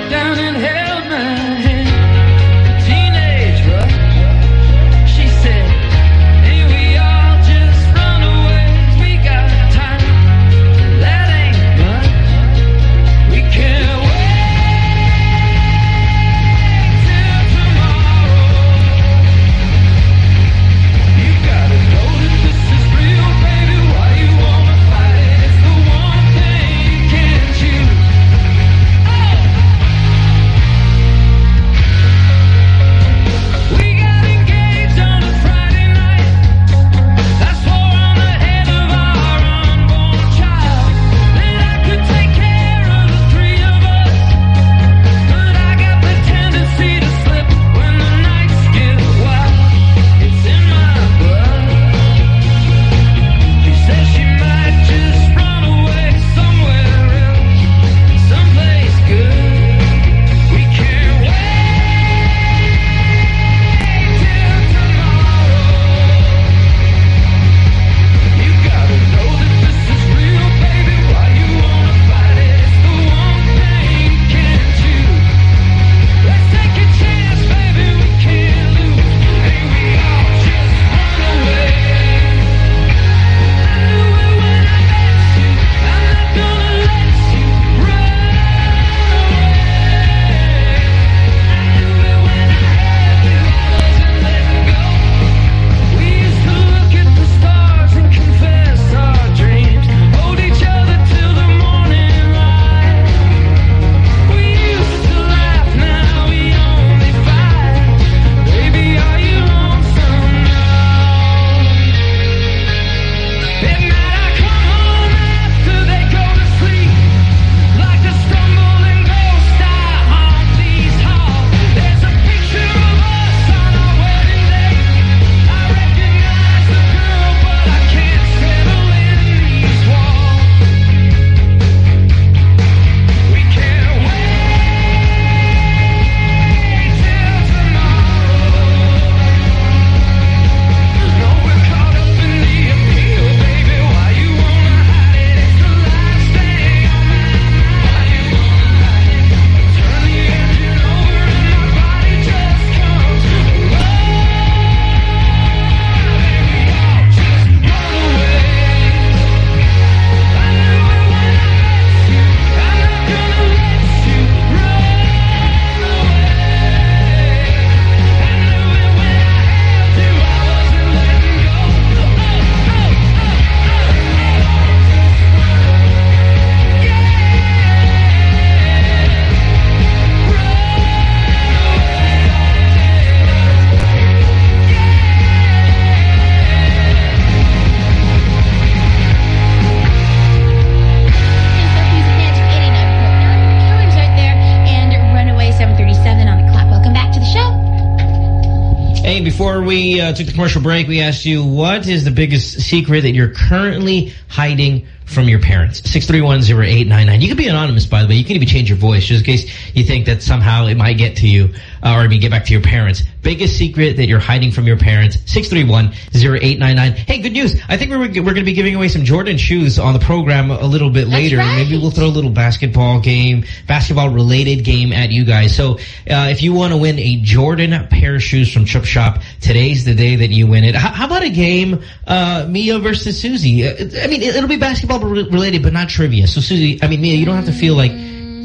commercial break, we asked you, what is the biggest secret that you're currently hiding from your parents? 6310899. You can be anonymous, by the way. You can even change your voice just in case you think that somehow it might get to you uh, or maybe get back to your parents. Biggest secret that you're hiding from your parents? 6310899. Hey, good news. I think we're, we're going to be giving away some Jordan shoes on the program a little bit later. right. Maybe we'll throw a little basketball game, basketball-related game at you guys. So uh, if you want to win a Jordan pair of shoes from Chip Shop, today's the day that you win it. H how about a game, uh, Mia versus Susie? Uh, I mean, it, will be basketball-related, but not trivia. So, Susie, I mean, Mia, you don't have to feel like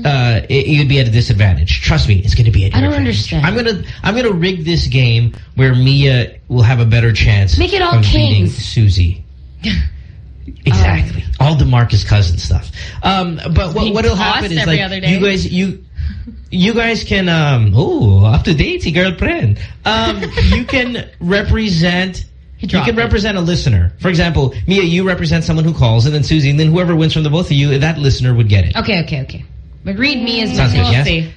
uh, it, you'd be at a disadvantage. Trust me, it's going to be at I don't understand. I'm gonna I'm gonna rig this game where Mia will have a better chance Make it all of kings. Susie. Exactly. All the Marcus cousin stuff. Um, but what what'll happen is like you guys you you guys can um oh up to date girlfriend. Um, you can represent. You can represent a listener. For example, Mia, you represent someone who calls, and then Susie, and then whoever wins from the both of you, that listener would get it. Okay, okay, okay. But read me as Miss Elsie. Yes?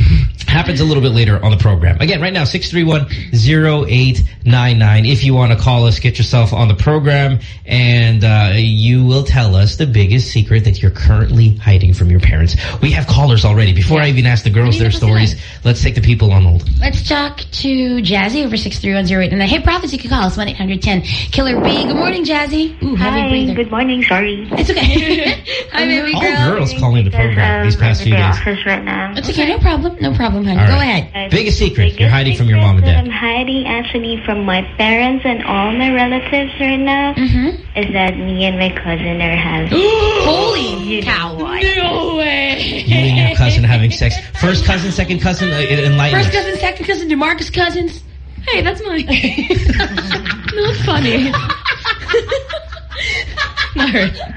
See. Happens a little bit later on the program. Again, right now, 631-0899. If you want to call us, get yourself on the program, and uh, you will tell us the biggest secret that you're currently hiding from your parents. We have callers already. Before I even ask the girls their that was stories, let's take the people on hold. Let's talk to Jazzy over 63108. And hey, Profits, you can call us 1-800-10-KILLER B. Good morning, Jazzy. Ooh, Hi, good morning. Sorry. It's okay. Hi, baby All girls calling the program these past few days. right now. It's okay, no problem. No problem, honey. All Go right. ahead. Biggest secret Biggest you're hiding from your mom and dad. I'm hiding actually from my parents and all my relatives right now Mm-hmm. is that me and my cousin are having. Holy cow. No way. You and your cousin having sex. First cousin, second cousin, uh, enlighten First cousin, second cousin, DeMarcus Cousins. Hey, that's mine. Not funny.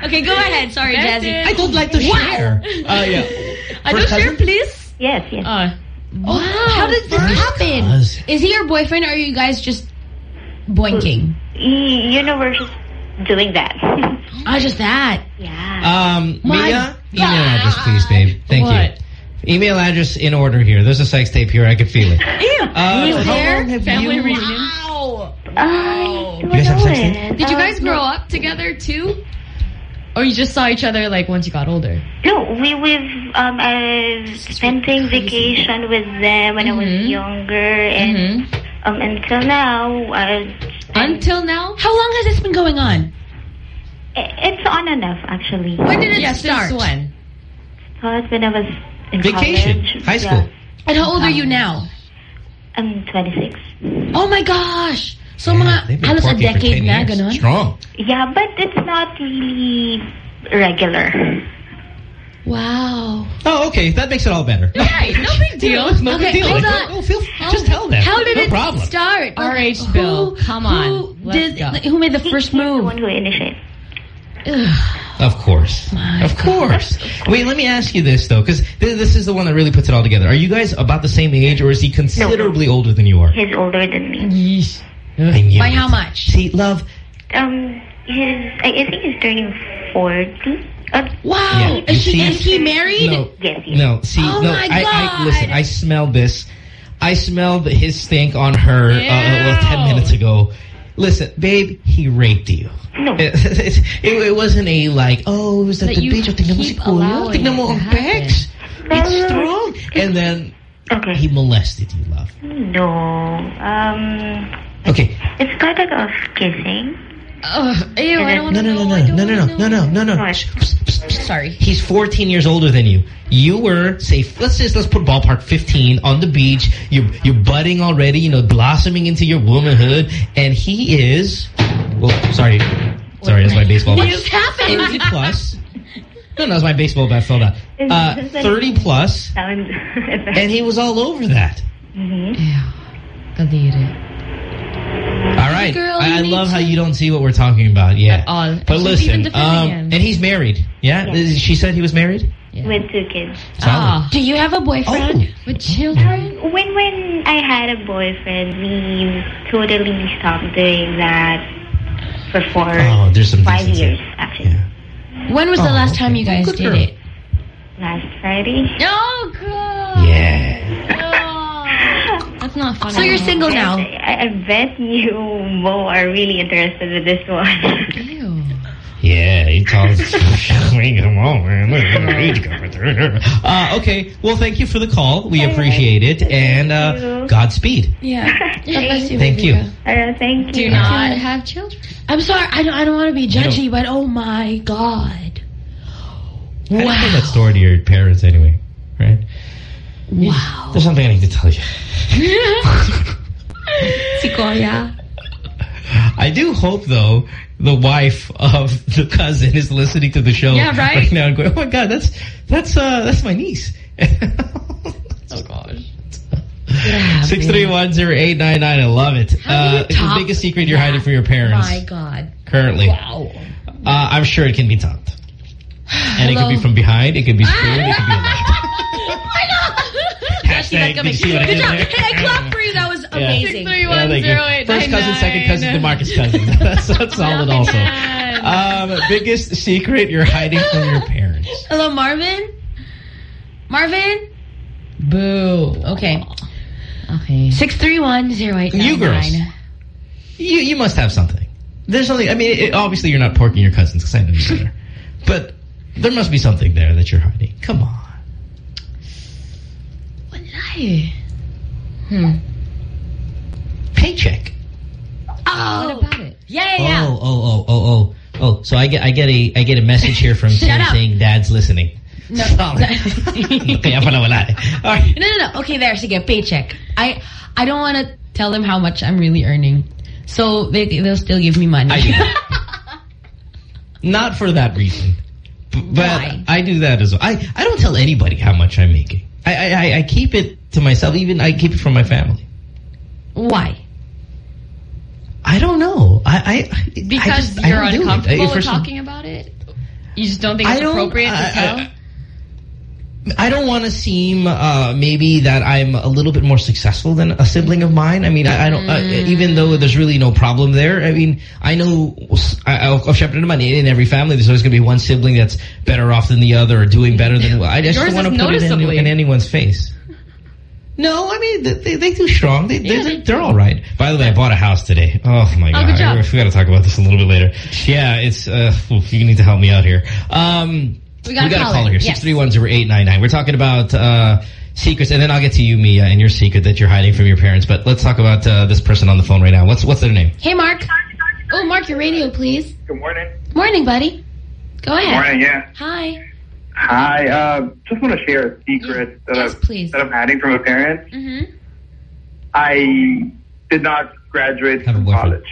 Okay, go ahead. Sorry, That's Jazzy. it. I don't like to share. Uh, yeah. I First don't share, cousin? please. Yes, yes. Uh, Wow. How did this happen? cousin. Is he your boyfriend or are you guys just boinking? Y- you know, we're just doing that. Oh, just that. yeah. Um, My Mia, email address, please, babe. Thank What? you. Email address in order here. There's a sex tape here. I can feel it. Uh, Who's there? Family reunion. Wow. I don't guys have sex it. then? Did you guys Um, grow up together too? Or you just saw each other like once you got older? No, we we've um I've spending vacation with them when I was Mhm. younger, and um until now, I Until now? How long has this been going on? it's on and off actually. When did it Yeah, start? since when? Started when I was in Vacation. college. High school. Yeah. And how old are you now? I'm 26. Oh my gosh. So Yeah, mga halos a decade 10 na, years. ganon? Strong. Yeah, but it's not really regular. Wow. Oh, okay. That makes it all better. Right, no big deal. No Okay, big deal. hold No, on. no, feel, just tell them. How did no it problem. start? RH Who- Bill, come on. Who, Let's did, go. who made the first He's the one who initiated. Of course. Oh of course. Wait, let me ask you this, though, because th this is the one that really puts it all together. Are you guys about the same age, or is he considerably older than you are? He's older than me. I knew By how much? See, love, Um, his I, I think he's turning 40. Uh, Wow. Yeah, is, she, see- is he married? no, yes, yes. no, see, Oh no, my I, I, listen, I smelled this. I smelled his stink on her, uh, well, 10 minutes ago. Listen, babe, he raped you. No. It, it, it wasn't a like, oh, it was at That the you beach. Tingnan mo si keep Kuya. allowing Tingnan mo to ang happen. pecs. It's strong. And then Okay. he molested you, love. No. Um, Okay. it started off kissing. Ugh, ew, I don't No, to no, no, no, no, no, no, no, no, no, no. Sorry. He's 14 years older than you. You were, say, let's just, let's put ballpark 15 on the beach. You're, you're budding already, you know, blossoming into your womanhood. And he is, well, sorry. Sorry, that's my baseball bat. What happened? 30 plus. No, no, that's my baseball bat fell down. Uh, 30 plus. And he was all over that. Mhm. Kadiri. All right. Girl, I, I love need how you don't see what we're talking about. Yeah. At all. But She's listen, um, and he's married. Yeah? Yes. She said he was married? With two kids. Solid. Ah, Do you have a boyfriend? Oh. with children? When when I had a boyfriend, we totally stopped doing that for four, Oh, there's some five decency. years actually. Yeah. When was the Oh, last time you guys Good did girl. it? Last Friday. Oh, God. Yeah. That's That's not funny. So you're single Yes, now. I, I bet you, Mo, are really interested with this one. Ew. Yeah, he calls. Come on, man. Uh, okay, well, thank you for the call. We appreciate it, and uh. Godspeed. Yeah. God bless you, Thank you. Uh, thank you. Do not have children. I'm sorry. I don't. I don't want to be don't- judgy, but oh my god. I didn't Wow. tell that story to your parents anyway, right? Wow. There's something I need to tell you. Sikoya. I do hope, though, the wife of the cousin is listening to the show Yeah, right? now and going, "Oh my god, that's that's uh that's my niece." Oh gosh. Six three one zero eight nine nine. I love it. Uh, it's the biggest secret you're hiding from your parents My god. currently. Wow. Uh, I'm sure it can be topped. And it could be from behind. It could be spoon. It could be a light. I know. Hashtag, did you see what I Good did job. there? Hey, I clapped for you. That was amazing. Yeah, thank you. First cousin, second cousin, Demarcus cousin. that's, that's solid also. Um, biggest secret you're hiding from your parents. Hello, Marvin. Marvin. Boo. Okay. Okay. Six three one zero eight nine You girls. You you must have something. There's something. I mean, it, obviously you're not porking your cousins because I know you better. But there must be something there that you're hiding. Come on. What? Hmm. Paycheck. Oh. What about it? Yeah, yeah. Oh, oh, oh, oh, oh, oh. So I get, I get a, I get a message here from Tim saying Dad's listening. No. Solid. Wala eh. All right. No, no, no. Okay, there. Sige, paycheck. I I don't want to tell them how much I'm really earning. So they, they'll still give me money. Not for that reason. But Why? I do that as well. I, I don't tell anybody how much I'm making. I, I, I- I keep it to myself. Even I keep it from my family. Why? I don't know. I, I I Because just- you're don't do it. uncomfortable I- talking about it? You just don't think I it's don't- appropriate to tell? I- don't want to seem uh, maybe that I'm a little bit more successful than a sibling of mine. I mean, I, I don't. Uh, even though there's really no problem there. I mean, I know. I'll syempre naman, in every family, there's always going to be one sibling that's better off than the other or doing better than. I just Yours don't want to put it in, in anyone's face. No, I mean they, they, do strong. They, Yeah, they, they they're all right. By the way, I bought a house today. Oh my god, good job. we got to talk about this a little bit later. Yeah, it's uh, you need to help me out here. Um, We got a we got a caller. caller here. Yes. Six three one zero eight nine nine. We're talking about uh, secrets, and then I'll get to you, Mia, and your secret that you're hiding from your parents. But let's talk about uh, this person on the phone right now. What's what's their name? Hey, Mark. Oh, Mark, your radio, please. Good morning. Morning, buddy. Go ahead. Morning, yeah. Hi. Hi. Uh, just want to share a secret that, Yes, I've, please. that I'm hiding from my parents. Mm-hmm. I did not graduate Have a from boyfriend.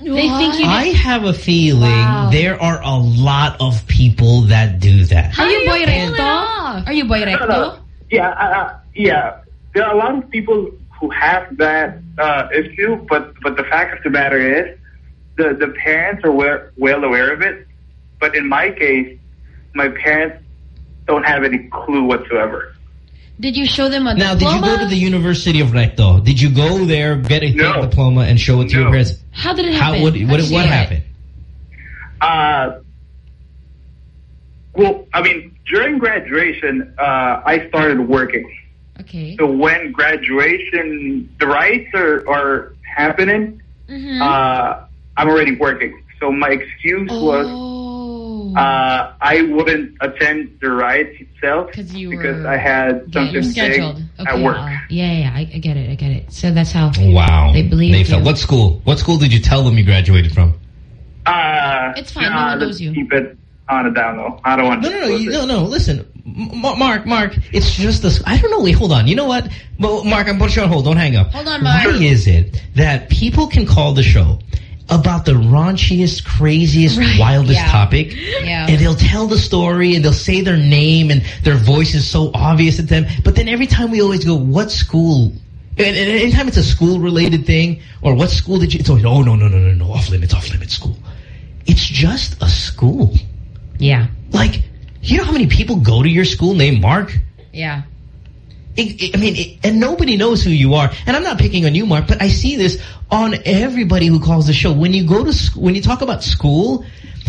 College. They think you I have a feeling Wow. there are a lot of people that do that. Are you boy pull Recto? Are you boy No, Recto? Yeah, uh, uh, yeah. There are a lot of people who have that uh, issue, but but the fact of the matter is, the the parents are well, well aware of it. But in my case, my parents don't have any clue whatsoever. Did you show them a Now, did you go to the University of Recto? Did you go there, get a No. fake diploma, and show it to your parents? How did it happen? How what, did you what happened? Uh, well, I mean, during graduation, uh, I started working. Okay. So when graduation, the rites are, are happening, Mm-hmm. uh, I'm already working. So my excuse was Oh. Uh, I wouldn't attend the rites itself 'Cause you because I had something you're scheduled. Okay. at work. uh, yeah, yeah, I, I get it. I get it. So that's how. Wow. They believe They felt, you. what school? What school did you tell them you graduated from? Uh, It's fine, no nah, one knows you. Keep it on a down low. I don't want No, to. no, no, you, no, no. Listen, M- Mark, Mark. It's just this. I don't know. Wait, hold on. You know what? Well, Mark, I'm putting you on hold. Don't hang up. Hold on, Mark. Why is it that people can call the show about the raunchiest, craziest, wildest yeah. topic, Yeah. and they'll tell the story and they'll say their name and their voice is so obvious to them, but then every time we always go, "What school?" And, and anytime it's a school-related thing, or what school did you? It's always, "Oh no, no, no, no, no, off limits, off limits school." It's just a school. Yeah. Like, you know how many people go to your school named Mark? Yeah. It, it- I mean, it, and nobody knows who you are. And I'm not picking on you, Mark, but I see this on everybody who calls the show. When you go to school, when you talk about school,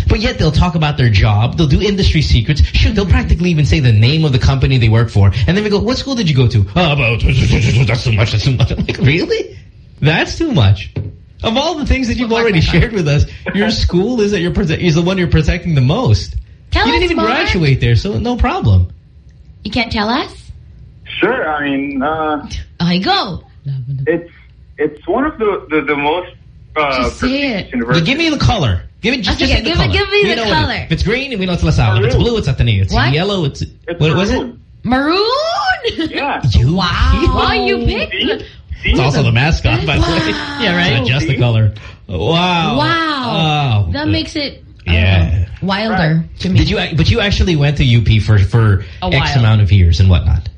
but yet they'll talk about their job. They'll do industry secrets. Shoot, they'll practically even say the name of the company they work for. And then we go, what school did you go to? Oh, about, that's too much, that's too much. I'm like, really? That's too much. Of all the things that you've already shared with us, your school is that you're is the one you're protecting the most. Tell you didn't even graduate there, so no problem. You can't tell us? Sure. I mean, uh, I go. it's it's one of the the, the most uh, Just say it. But give me the color. Give it just, Okay, just say the give me- give me We the know what it is. color. If it's green, we know it's LaSalle. If it's blue, it's Ateneo. It's What? yellow, it's, It's what was it? maroon. Maroon? Yeah. You. Wow. Why you picked? The- It's also the mascot, by the way. Yeah, right. Not just the color. Wow. Wow. Oh, that good. makes it Yeah. know, wilder to me. Did you? But you actually went to UP for for A X while. amount of years and whatnot.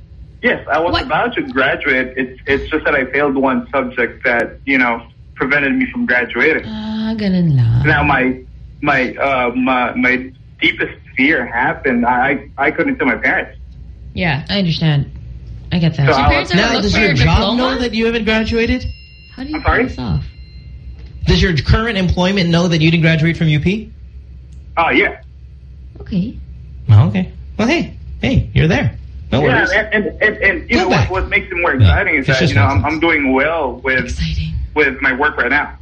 Yes, I was What? about to graduate. It's it's just that I failed one subject that you know prevented me from graduating. Ah, ganun lang. Now my my uh my my deepest fear happened. I I couldn't tell my parents. Yeah. I understand. I get that. So Your parents Now, does your your job diploma? know that you haven't graduated? How do you I'm sorry? this off? Does your current employment know that you didn't graduate from UP? oh yeah, okay. Oh, okay. Well, hey, hey, you're there. No yeah, worries. and and, and, and you Go know back. what, what makes it more Yeah. exciting is that you know I'm, I'm doing well with Exciting. with my work right now.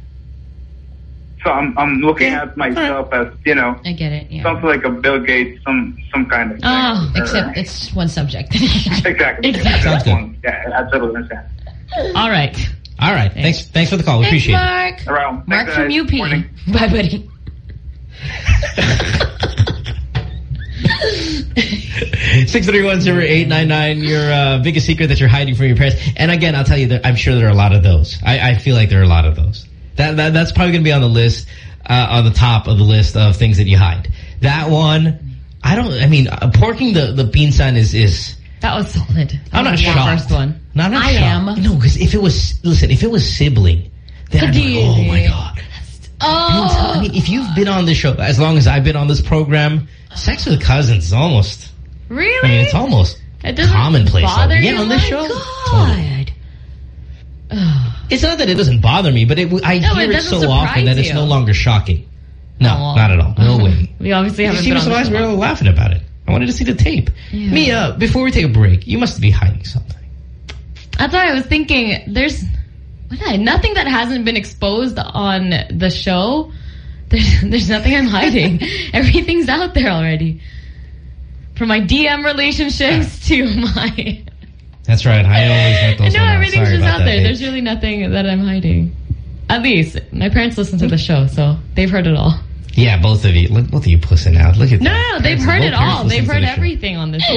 So I'm I'm looking Yeah. at myself as you know I get it. Yeah. something like a Bill Gates, some some kind of thing. Oh, Or- Except it's one subject. exactly. Exactly. Sounds good. One. Yeah, absolutely understand. All right. All right. Thanks. Thanks for the call. We Thanks, appreciate it. Mark. Around. Mark Thanks, from. UP. Morning. Bye, buddy. Six three one zero eight nine nine. Your uh, biggest secret that you're hiding from your parents. And again, I'll tell you that I'm sure there are a lot of those. I, I feel like there are a lot of those. That, that that's probably going to be on the list, uh, on the top of the list of things that you hide. That one, I don't. I mean, uh, porking the the pinsan is is. That was solid. That I'm not shocked. First one. No, I'm not I shocked. am. No, because if it was listen, if it was sibling, then I'd be like, oh my god. Oh. I mean, if you've been on this show as long as I've been on this program, sex with cousins is almost. Really? I mean, it's almost It commonplace. bother yeah, on this show. God. It's not that it doesn't bother me, but it, I No, hear it it, so often that it's no longer shocking. No, oh, Aw. not at all. No way. We obviously haven't me on surprised we were all laughing about it. I wanted to see the tape. Yeah. Mia, before we take a break, you must be hiding something. That's why I was thinking. There's I, nothing that hasn't been exposed on the show. There's there's nothing I'm hiding. Everything's out there already. From my DM relationships to my. That's right. I always let I those know everything's just out there. babe. There's really nothing that I'm hiding. At least my parents listen to the show, so they've heard it all. Yeah, both of you. Look, both of you pussing out. Look at No, that. no, no they've Parents- heard it all. They've heard the show. everything on this. show.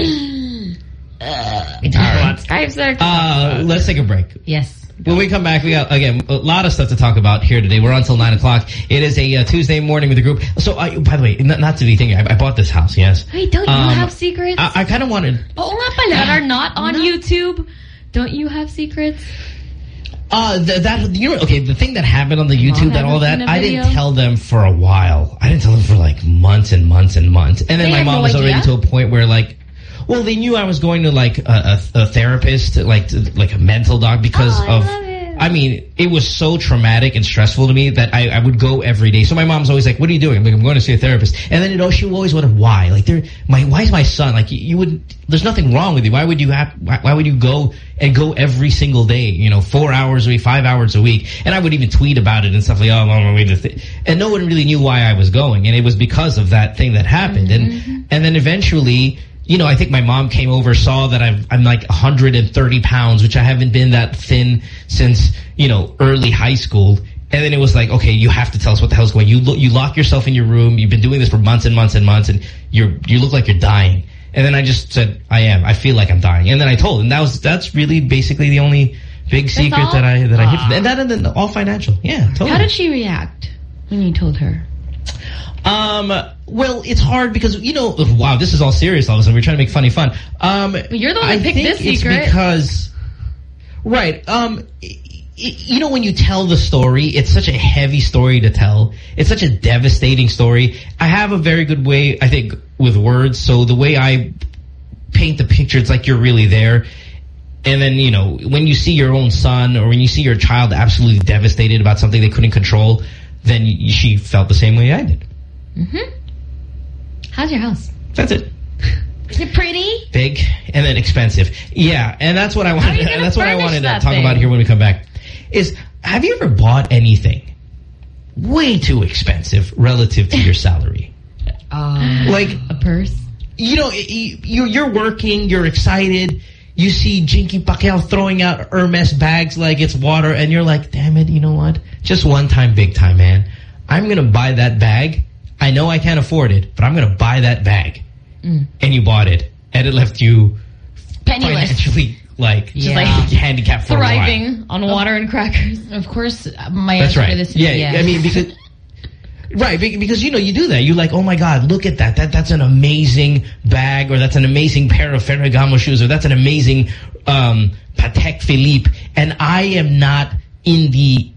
we talk All right. about Skype. Uh, let's take a break. Yes. When we come back, we got, again, a lot of stuff to talk about here today. We're on until 9 o'clock. It is a uh, Tuesday morning with the group. So, I, by the way, not, not to be thinking, I, I bought this house, yes? Wait, don't you Um, have secrets? I, I kind of wanted... Pala. That are not on YouTube. Don't you have secrets? Uh, th that, you know, okay, the thing that happened on the YouTube, that haven't all that, I didn't tell them for a while. I didn't tell them for like months and months and months. And then They my mom no was already to a point where like, well, they knew I was going to like a, a, a therapist, like to, like a mental doc because Oh, I of, it. I mean, it was so traumatic and stressful to me that I, I would go every day. So my mom's always like, what are you doing? I'm like, I'm going to see a therapist. And then, you know, she always wondered why. Like, there, my, why is my son? Like, you, you would, there's nothing wrong with you. Why would you have, why, why would you go and go every single day, you know, four hours a week, five hours a week? And I would even tweet about it and stuff like, oh, I'm on my way to, th and no one really knew why I was going. And it was because of that thing that happened. And, mm-hmm. and then eventually, you know, I think my mom came over, saw that I've, I'm like 130 pounds, which I haven't been that thin since, you know, early high school. And then it was like, okay, you have to tell us what the hell's going. You lo you lock yourself in your room. You've been doing this for months and months and months, and you're you look like you're dying. And then I just said, I am. I feel like I'm dying. And then I told, and that was that's really basically the only big secret that I that I hid. And that and then all financial. Yeah, totally. How did she react when you told her? Um, well, it's hard because, you know, wow, this is all serious all of a sudden. We're trying to make funny fun. Um, You're the one that picked this it's secret. because, right, um, you know, when you tell the story, it's such a heavy story to tell. It's such a devastating story. I have a very good way, I think, with words. So the way I paint the picture, it's like you're really there. and then, you know, when you see your own son or when you see your child absolutely devastated about something they couldn't control, then she felt the same way I did. Mm-hmm. How's your house? That's it. Is it pretty? Big and then expensive. Yeah, and that's what I wanted. gonna That's what I wanted to talk thing? about here when we come back. Is have you ever bought anything way too expensive relative to your salary? Uh, like a purse. You know, y- y- you're you're working, you're excited. You see Jinky Pacquiao throwing out Hermes bags like it's water, and you're like, "Damn it! You know what? Just one time, big time, man. I'm gonna buy that bag. I know I can't afford it, but I'm gonna buy that bag." Mm. And you bought it, and it left you Penniless. financially like Just like like handicapped for a while. Thriving on water and crackers. Of course, my That's answer right. to this is yeah, yes. I mean because right because you know you do that. You're like, oh my god, look at that. That that's an amazing bag, or that's an amazing pair of Ferragamo shoes, or that's an amazing um, Patek Philippe, and I am not in the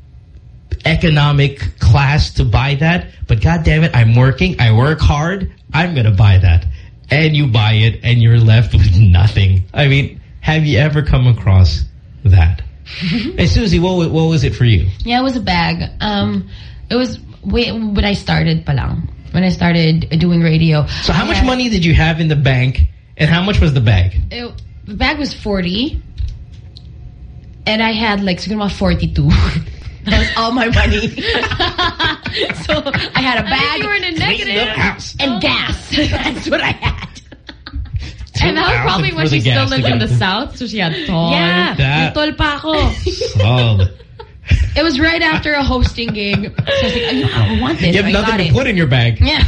economic class to buy that. But god damn it, I'm working. I work hard. I'm gonna buy that, and you buy it, and you're left with nothing. I mean, have you ever come across that? hey Susie, what what was it for you? Yeah, it was a bag. Um, it was when I started palang. When I started doing radio. So how I much had- money did you have in the bank, and how much was the bag? It, the bag was 40. And I had like siguro mga 42. that was all my money. so I had a bag. you were in a negative. house. And gas. That's what I had. And that was probably when she still gas lived in the south, so she had tall. Yeah. That- Tol pa ako. Solid. It was right after a hosting gig. So I was like, oh, know, I want this. You have I nothing to it. put in your bag. Yeah.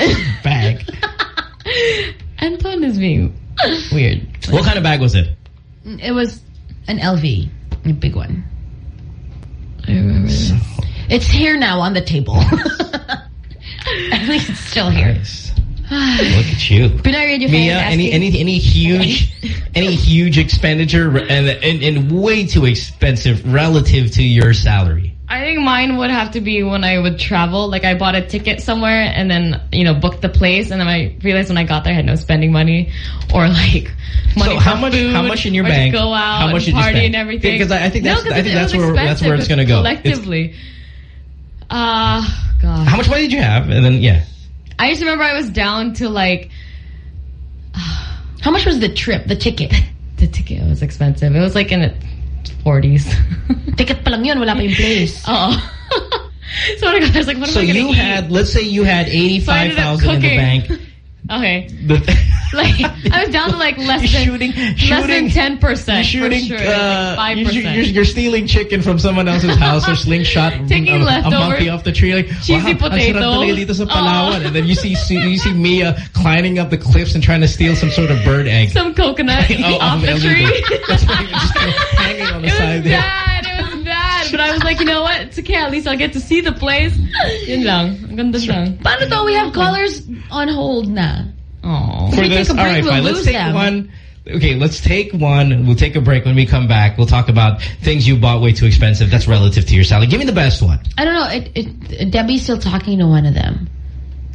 Bag. Anton is being weird. What kind of bag was it? It was an LV. A big one. I remember this. It's here now on the table. At least it's still here. Look at you. Pinoy Radio Mia, fans any any any huge any huge expenditure and, and and way too expensive relative to your salary. I think mine would have to be when I would travel. Like I bought a ticket somewhere and then, you know, booked the place and then I realized when I got there I had no spending money or like money so how much food how much in your bank? go out how much and you party and everything. Because I, I think No, I think that's where that's where it's going to go. It's- Collectively. Uh, God. how much money did you have? And then yeah. I just remember I was down to like How much was the trip, the ticket? the ticket was expensive. It was like in the 40s. Ticket pa lang yun, wala pa yung place. Oh. so when I got I was like, what am So I going to you eat? had let's say you had eighty So I five ended up thousand in the bank. Okay. Like, I was down to like less than, shooting, less than 10% You're shooting, sure. uh, like 5%. you're, you're, stealing chicken from someone else's house or slingshot Taking a, a monkey off the tree. Like, cheesy wow, potato. dito sa Palawan. Oh. And then you see, see you see Mia climbing up the cliffs and trying to steal some sort of bird egg. Some coconut Oh, off the of tree. That's why you're just hanging on the It side there. bad. It. But I was like, you know what? It's okay. At least I'll get to see the place. Yun lang. Ang ganda lang. Paano daw we have callers on hold na? Oh. For we this, take a break, right, we'll fine. Let's take them. one. Okay, let's take one. We'll take a break. When we come back, we'll talk about things you bought way too expensive. That's relative to your salary. Give me the best one. I don't know. It, it, Debbie's still talking to one of them.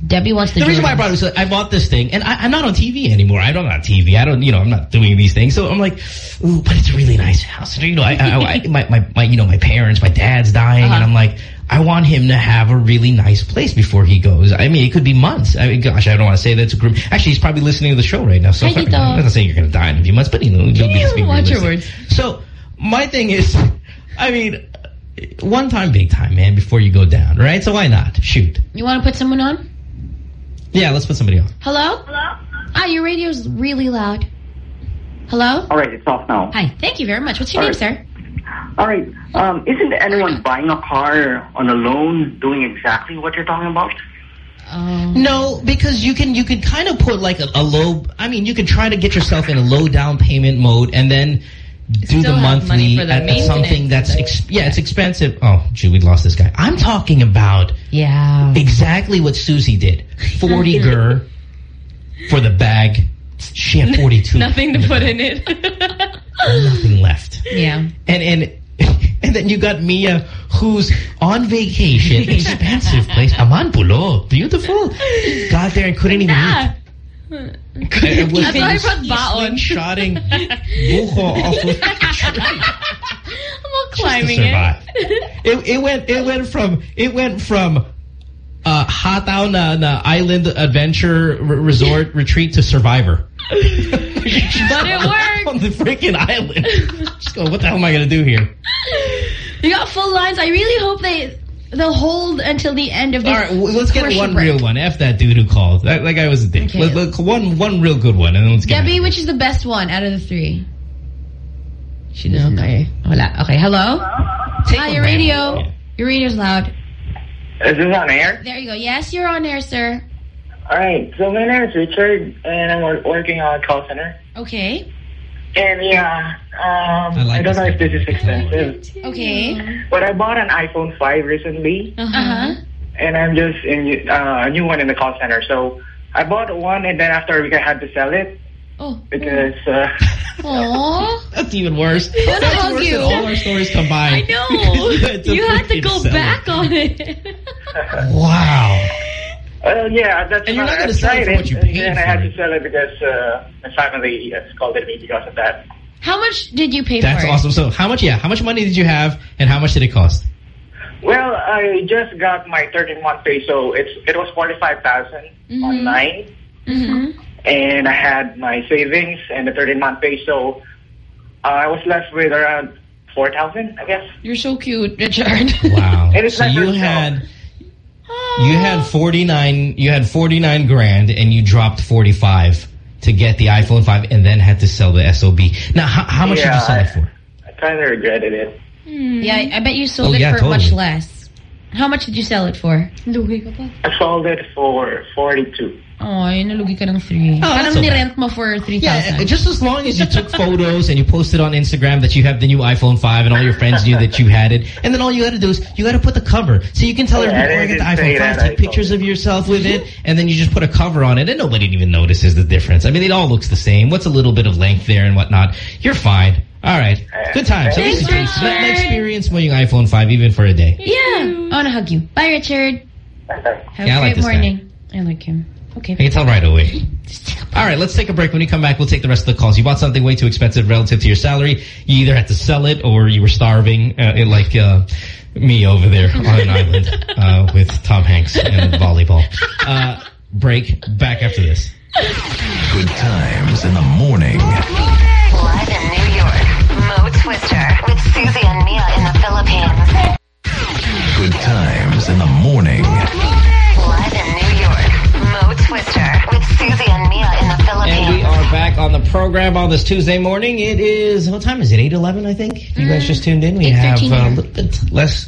Debbie wants to The reason why I brought it was I bought this thing, and I, I'm not on TV anymore. I don't on TV. I don't, you know, I'm not doing these things. So I'm like, ooh, but it's a really nice house. You know, I, I, I my, my, my, you know, my parents, my dad's dying, and uh-huh. I'm like, I want him to have a really nice place before he goes. I mean, it could be months. I mean, gosh, I don't want to say that's a group. Actually, he's probably listening to the show right now. So Hi, I'm not saying you're going to die in a few months, but you know, you'll be Watch your words. So my thing is, I mean, one time, big time, man, before you go down, right? So why not? Shoot. You want to put someone on? Yeah, let's put somebody on. Hello? Hello? Ah, your radio's really loud. Hello? All right, it's off now. Hi. Thank you very much. What's your All name, sir? All right. Um, isn't anyone buying a car on a loan doing exactly what you're talking about? Oh. No, because you can you can kind of put like a, a low. I mean, you can try to get yourself in a low down payment mode, and then do the monthly the at, at something that's ex yeah, it's expensive. Oh, gee, we lost this guy. I'm talking about Yeah. exactly what Susie did. Forty gur for the bag. She had forty two. Nothing to put in it. Nothing left. Yeah. And and and then you got Mia, who's on vacation, expensive place, Amanpulo, beautiful. Got there and couldn't even Nah. eat. And That's why I brought baon. Shotting buko off of I'm all climbing it. It, it went it went from it went from uh, hataw na, na island adventure resort retreat to survivor. but it worked. On the freaking island. Just go, what the hell am I going to do here? You got full lines. I really hope they they'll hold until the end of this. All right, well, let's get commercial one break. real one. F that dude who called. That, that guy was a dick. Okay. Let- let- one one real good one, and then let's get Debbie, which is the best one out of the three? She doesn't okay. Wala. Okay, hello? Hi, your radio. Your radio's loud. Is this on air? There you go. Yes, you're on air, sir. All right. So my name is Richard, and I'm working on a call center. Okay. And yeah, um, I, like don't know if this is expensive, Okay. but I bought an iPhone 5 recently, Uh-huh. and I'm just in uh, a new one in the call center. So I bought one, and then after a week I had to sell it Oh. because uh, Aww. That's even worse. I That's hug worse you. than all our stories combined. I know. You had to you had to go sell it. back on it. Wow. Uh, yeah, that's And you're not gonna sell it tried for what you and paid then I had it. to sell it because uh, my family uh, scolded me because of that. How much did you pay for that? That's for awesome. So how much, yeah, how much money did you have, and how much did it cost? Well, I just got my 13 month pay, so it's it was 45,000 online, Mm-hmm. and I had my savings and the 13 month pay, so uh, I was left with around 4,000, I guess. You're so cute, Richard. Wow. And it's so you first had you had 49 you had 49 grand and you dropped 45 to get the iPhone 5 and then had to sell the SOB. Now how, how much did you sell I- it for? I kind of regretted it. Hmm. Yeah, I I bet you sold Oh, it yeah, for totally. much less. How much did you sell it for? I sold it for 42. Oh, yun nalugi ka ng three. Oh, ah, Parang that's okay. nirent mo for 3,000. Yeah, just as long as you took photos and you posted on Instagram that you have the new iPhone 5 and all your friends knew that you had it. And then all you had to do is you got to put the cover. So you can tell Yeah, everybody, I oh, I got the iPhone 5, take I pictures of yourself with it, and then you just put a cover on it and nobody even notices the difference. I mean, it all looks the same. What's a little bit of length there and whatnot? You're fine. All right. Good times. Thanks, At least Richard. let me experience moving iPhone 5 even for a day. Yeah. I want to hug you. Bye, Richard. Have Yeah, I a like great guy. morning. I like him. Okay. I can tell right away. All right, let's take a break. When you come back, we'll take the rest of the calls. You bought something way too expensive relative to your salary. You either had to sell it or you were starving, uh, like uh, me over there on an island uh, with Tom Hanks and volleyball. Uh, break. Back after this. Good times in the morning. Live in New York, Mo Twister with Susie and Mia in the Philippines. Good times in the morning. Twister with Susie and Mia in the Philippines. And we are back on the program on this Tuesday morning. It is, what time is it? 8.11, I think? If you guys just tuned in. We have 8:13 uh, a little bit less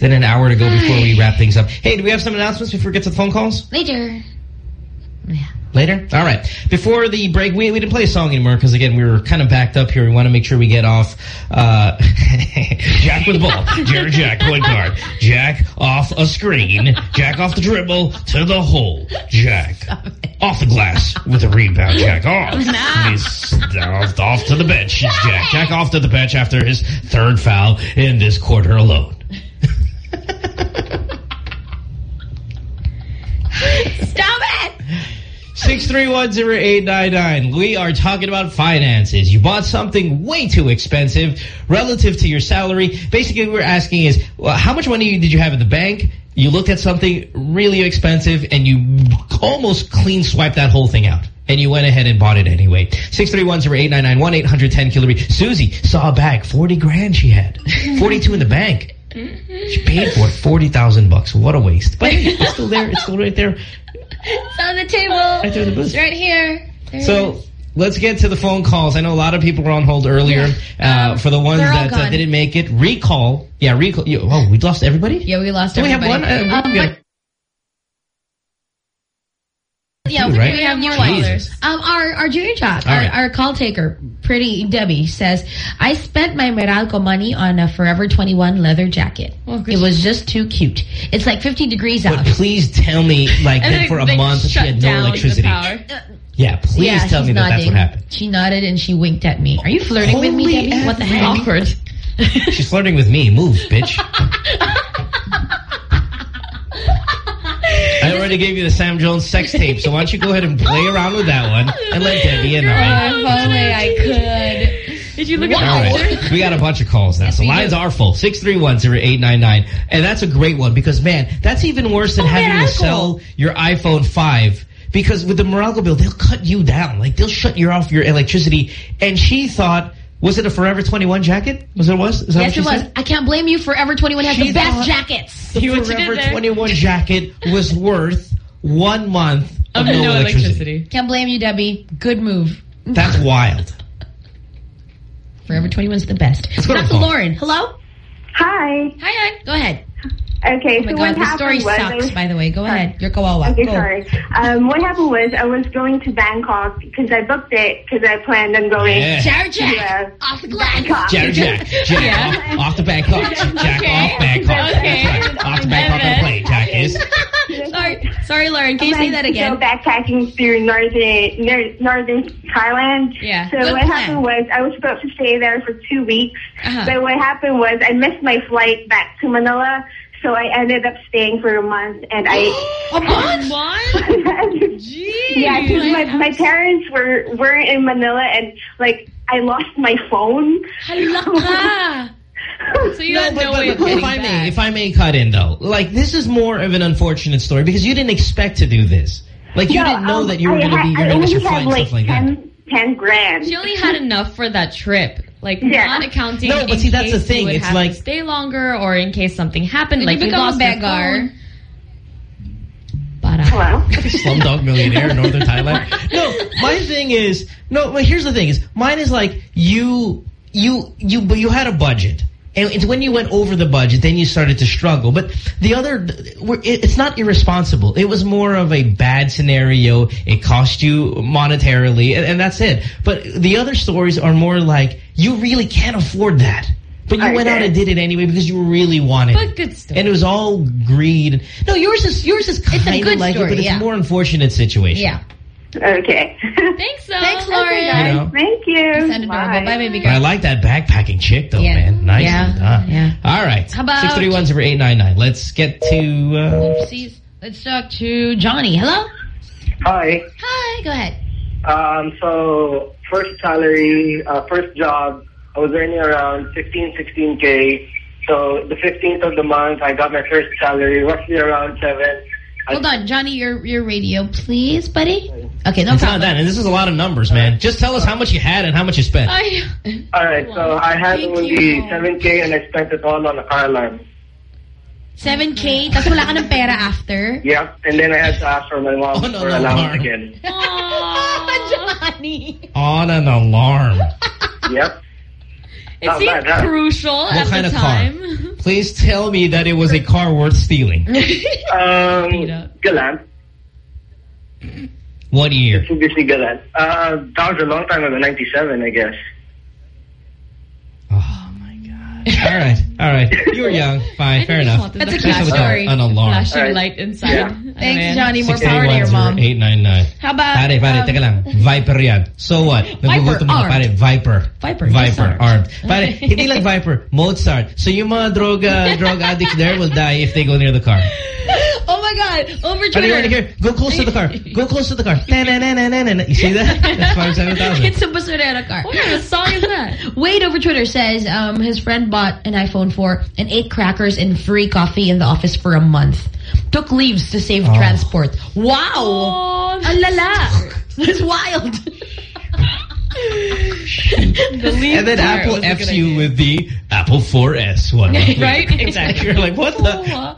than an hour to go before we wrap things up. Hey, do we have some announcements before we get to the phone calls? Later. Later? All right. Before the break, we, we didn't play a song anymore because, again, we were kind of backed up here. We want to make sure we get off. Uh, Jack with the ball. Jarrett Jack, point guard. Jack off a screen. Jack off the dribble to the hole. Jack off the glass with a rebound. Jack off. He's off, off to the bench. It's Jack. Jack off to the bench after his third foul in this quarter alone. 6310899. We are talking about finances. You bought something way too expensive relative to your salary. Basically, what we're asking is, well, how much money did you have in the bank? You looked at something really expensive and you almost clean swiped that whole thing out. And you went ahead and bought it anyway. 6310899 1-800-10 Susie saw a bag, 40 grand she had. 42 in the bank. She paid for it, 40,000 bucks. What a waste. But it's still there. It's still right there. It's on the table. Right there in the booth. It's right here. There So let's get to the phone calls. I know a lot of people were on hold earlier. Uh, for the ones that uh, didn't make it, recall. Yeah, recall. You, oh, we lost everybody? Yeah, we lost Do we have everybody. one? Uh, Um, yeah, Two, we, right? we have new Jesus. callers. Um, our our junior chat, All our, right. our call taker, Pretty Debbie says, I spent my Meralco money on a Forever 21 leather jacket. it was just too cute. It's like 50 degrees out. But please tell me, like, that for a month she had no electricity. power. Yeah, please yeah, tell she's me that that's what happened. She nodded and she winked at me. Are you flirting with me, Holy Debbie? What the heck? Awkward. She's flirting with me. Move, bitch. I already gave you the Sam Jones sex tape, so why don't you go ahead and play around with that one and let Debbie and I. Oh, if only I could. Did you look All at the right. picture? We got a bunch of calls now. so lines do. are full. 631-0899. And that's a great one because, man, that's even worse than Oh, having man, to sell your iPhone 5. Because with the Meralco bill, they'll cut you down. Like, they'll shut you off your electricity. And she thought, was it a Forever 21 jacket? Was it was? Is that Yes, what it was. said? I can't blame you. Forever 21 has She the best jackets. The See what you did Forever 21 jacket was worth one month of, Of no, no electricity. electricity. Can't blame you, Debbie. Good move. That's wild. Forever 21's the best. Let's Back to. Lauren. Hello? Hi. Hi, hi. Go ahead. Okay, Oh my so God, what this happened story was sucks, was- by the way. Go ahead. Your kawawa. Okay, Go. sorry. Um, what happened was I was going to Bangkok because I booked it because I planned on going Yeah. Jarrett Jack. to uh, Off the glass. Bangkok. Jack, Jack, Jack, off, off the Bangkok, Jack Okay. off Bangkok. Okay. Right. Off the Bangkok on the plane, Jack is. sorry, sorry, Lauren. Can you say that again? Go backpacking through northern northern Thailand. Yeah. So Good what plan. happened was I was supposed to stay there for two weeks, Uh-huh. but what happened was I missed my flight back to Manila. So I ended up staying for a month, and I A month? yeah, because my my parents were were in Manila, and like I lost my phone. Hala. So you No, had but, no but, way of but getting if I back. may, if I may cut in though, like this is more of an unfortunate story because you didn't expect to do this. Like you No, didn't know um, that you were going to be, you're I going only your flight had and stuff like that. 10, 10 grand. She only had enough for that trip. Like, Yeah. not accounting No, but in see, that's case the thing. you would It's have like- to stay longer or in case something happened, like you you become lost a beggar? phone. Para. Uh, Hello. Slumdog Millionaire Northern Thailand. No, my thing is no. But here's the thing: is mine is like you, you, you, but you had a budget. And it's when you went over the budget, then you started to struggle. But the other, it's not irresponsible. It was more of a bad scenario. It cost you monetarily, and, and that's it. But the other stories are more like you really can't afford that. But you I went out and did it anyway because you really wanted But it. good story. And it was all greed. No, yours is yours is kind a of good like story, it, but it's yeah. a more unfortunate situation. Yeah. Okay. Thanks, though. Thanks, Okay, Lauren. guys. You know. Thank you. Sound adorable. Bye, baby But I like that backpacking chick, though, Yeah. man. Nice. Yeah. done. Yeah. All right. How about- 631-0899. Let's get to... Uh, Oopsies. Let's talk to Johnny. Hello? Hi. Hi. Go ahead. Um, so first salary, uh, first job, I was earning around 15, 16k. So the 15th of the month, I got my first salary, roughly around seven. Hold on. Johnny, your your radio, please, buddy. Okay, no it's not problem. that. And this is a lot of numbers, man. Just tell us how much you had and how much you spent. I, All right, so I had Thank only you. 7k and I spent it all on a car alarm. 7K, tapos wala ka ng pera after. Yep, and then I had to ask for my mom oh, On an for allowance alarm. again. Johnny. On an alarm. Yep. It Not seemed bad, crucial What at kind the of car? time. Please tell me that it was a car worth stealing. Um, Beat up. Galant. What year? Mitsubishi Galant. Uh, that was a long time ago, 97, I guess. Oh, my God. All right. All right. You were young. Fine. Fair enough. That's a Just cute have story. An alarm. Flashing Alright. light inside. Yeah. Thanks. Johnny. More power to your mom. 899. How about... Pare, pare, um, teka lang. Viper yan. So what? Nagugutom armed. ka, pare. Viper. Viper, Viper, armed. Pare, hindi lang Viper, Mozart. So yung mga drug, uh, drug addicts there will die if they go near the car. Oh my God. Over Pare, you wanna Twitter. hear? Go close to the car. Go close to the car. Na-na-na-na-na-na. You see that? That's five, seven thousand. It's a basurera car. What kind of song is that? Wade over Twitter says um, his friend bought an iPhone 4 and ate crackers and free coffee in the office for a month. Took leaves to save Oh. transport. Wow! Oh, Ang lala! That's wild. the lead And then Apple F's you idea. with the Apple 4S one. Right? Exactly. You're like, what the?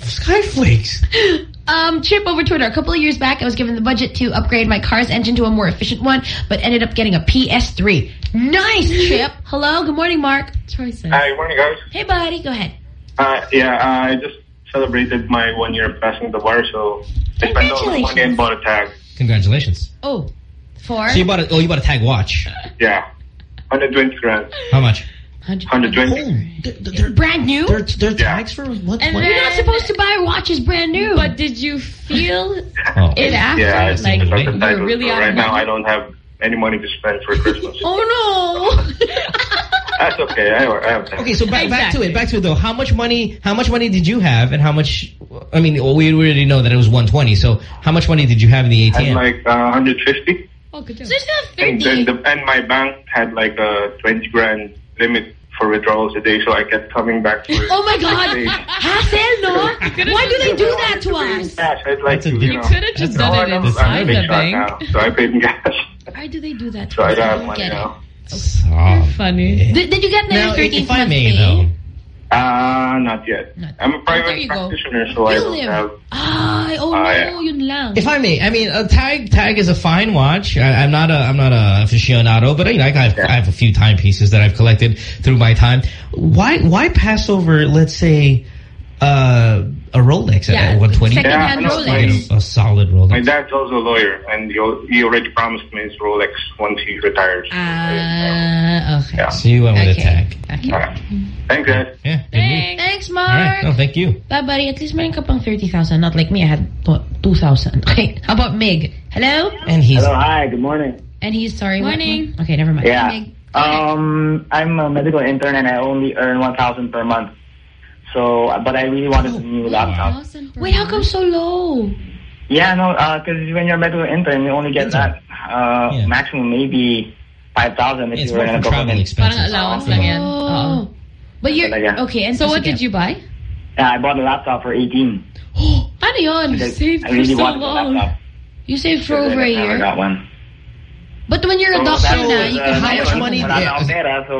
Skyflakes. Um, Chip over Twitter. A couple of years back, I was given the budget to upgrade my car's engine to a more efficient one, but ended up getting a PS3. Nice, Chip. Hello. Good morning, Mark. Troy said. Hi, good morning, guys. Hey, buddy. Go ahead. Uh, yeah, uh, I just celebrated my one year of passing the bar, so I spent all the money and bought a tag. Congratulations. Oh, four. So you bought a, oh, you bought a tag watch. Yeah, 120 grand. How much? 120. brand new? They're, they're tags for what? And what? You're not supposed to buy watches brand new. But did you feel Oh. it after? Yeah, I like, think that's the you're really So out right of now, money? I don't have any money to spend for Christmas. Oh, no. That's okay. I, I have time. Okay, so back, back to it. Back to it though. How much money? How much money did you have, and how much? I mean, well, we already know that it was 120. So how much money did you have in the I had ATM? like uh, 150. Oh, good job. So it's not And, then the, and my bank had like a 20 grand limit for withdrawals a day, so I kept coming back to it. Oh my God. Hassle, no? Why do they do that to us? Cash, I'd like to, you, You could have just No, done it I'm- I'm inside the bank. Now, so I paid in cash. Why do they do that to So I us? don't have money get it. now. Oh, Funny. Did, did you get the Now, 13th if I may pay? though, Uh, not yet. I'm a private you go. practitioner, so I don't live. have... Ay, oh Ah, no, yeah. yun lang. if I may, I mean, a tag tag is a fine watch. I, I'm not a I'm not a aficionado, but you know, I have, I have a few timepieces that I've collected through my time. Why why pass over? Let's say. Uh, a Rolex Yeah, at 120. secondhand Yeah, I know, Rolex. A, a solid Rolex. My dad's also a lawyer, and he, he already promised me his Rolex once he retires. Ah, okay. yeah. So you went with a Okay. tag. Okay. All right. Thanks, guys. Yeah. good move. Thanks, All right. Mark. No, thank you. Bye, buddy. At least meron ka pang 30,000. Not like me, I had what, 2,000. Okay, how about Mig? Hello? And he's Hello, hi, good morning. And he's sorry. what- Morning. Okay, never mind. Yeah. Mig. Um, I'm a medical intern and I only earn 1,000 per month. So, uh, but I really wanted a new laptop. Wait, how come so low? Yeah, no, because when you're a medical intern, you only get that uh, Yeah. maximum maybe 5,000 if it's you're more in a for travel government. expenses. Parang allowance lang yan. Oh. But you're... Talaga. Okay, and So what did you buy? Yeah, I bought a laptop for 18. Ano yun? Because saved I for so long. You saved for over a never year? got one. But when you're a doctor that na, you uh, can how hire much money- Wala na akong pera, so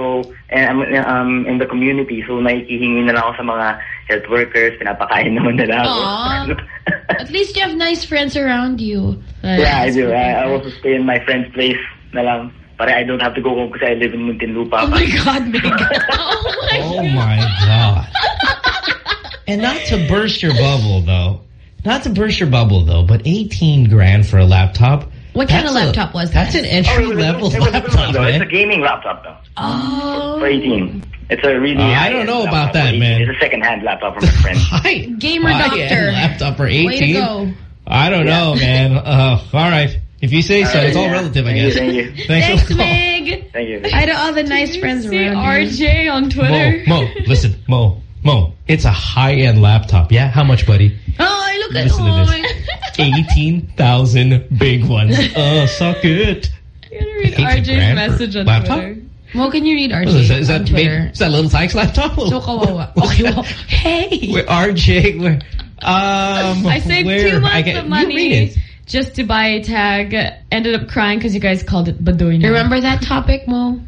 and I'm um, in the community, so nakikihingi na lang ako sa mga health workers, pinapakain naman nila ako. Aw. At least you have nice friends around you. yeah, I do. I, I also stay in my friend's place na lang. But I don't have to go home because I live in Muntinlupa. Oh my God, Meg. Oh my god. And not to burst your bubble though. Not to burst your bubble though, but 18 grand for a laptop. What kind of that's a- laptop was that? That's an entry level it was a good laptop, though. It's a gaming laptop though. Oh. For 18. It's a really Uh, I don't know about that, man. It's a second-hand laptop from a friend. Hi. Gamer High-end doctor. laptop for Way to 18. go. I don't know, man. Uh, all right. If you say so, Uh, it's all yeah. relative, I Thank you, guess. thank you. Thanks, Thanks, for. Meg. Thank you. I had all the nice friends See around you. RJ on Twitter. Mo, Mo, listen, Mo, Mo. It's a high-end laptop. Yeah, how much, buddy? Oh, I look at Listen to oh, 18,000 big ones. Oh, suck it. You gotta read 18 RJ's message on laptop? Twitter. Mo, can you read RJ Is that, is on that, Twitter? big, is that Little Tikes laptop? So kawawa. Okay, well, hey. Where RJ, where, um, I saved where, two months I get, of You read money it. just to buy a tag. Ended up crying because you guys called it Badoy. now. Remember that topic, Mo?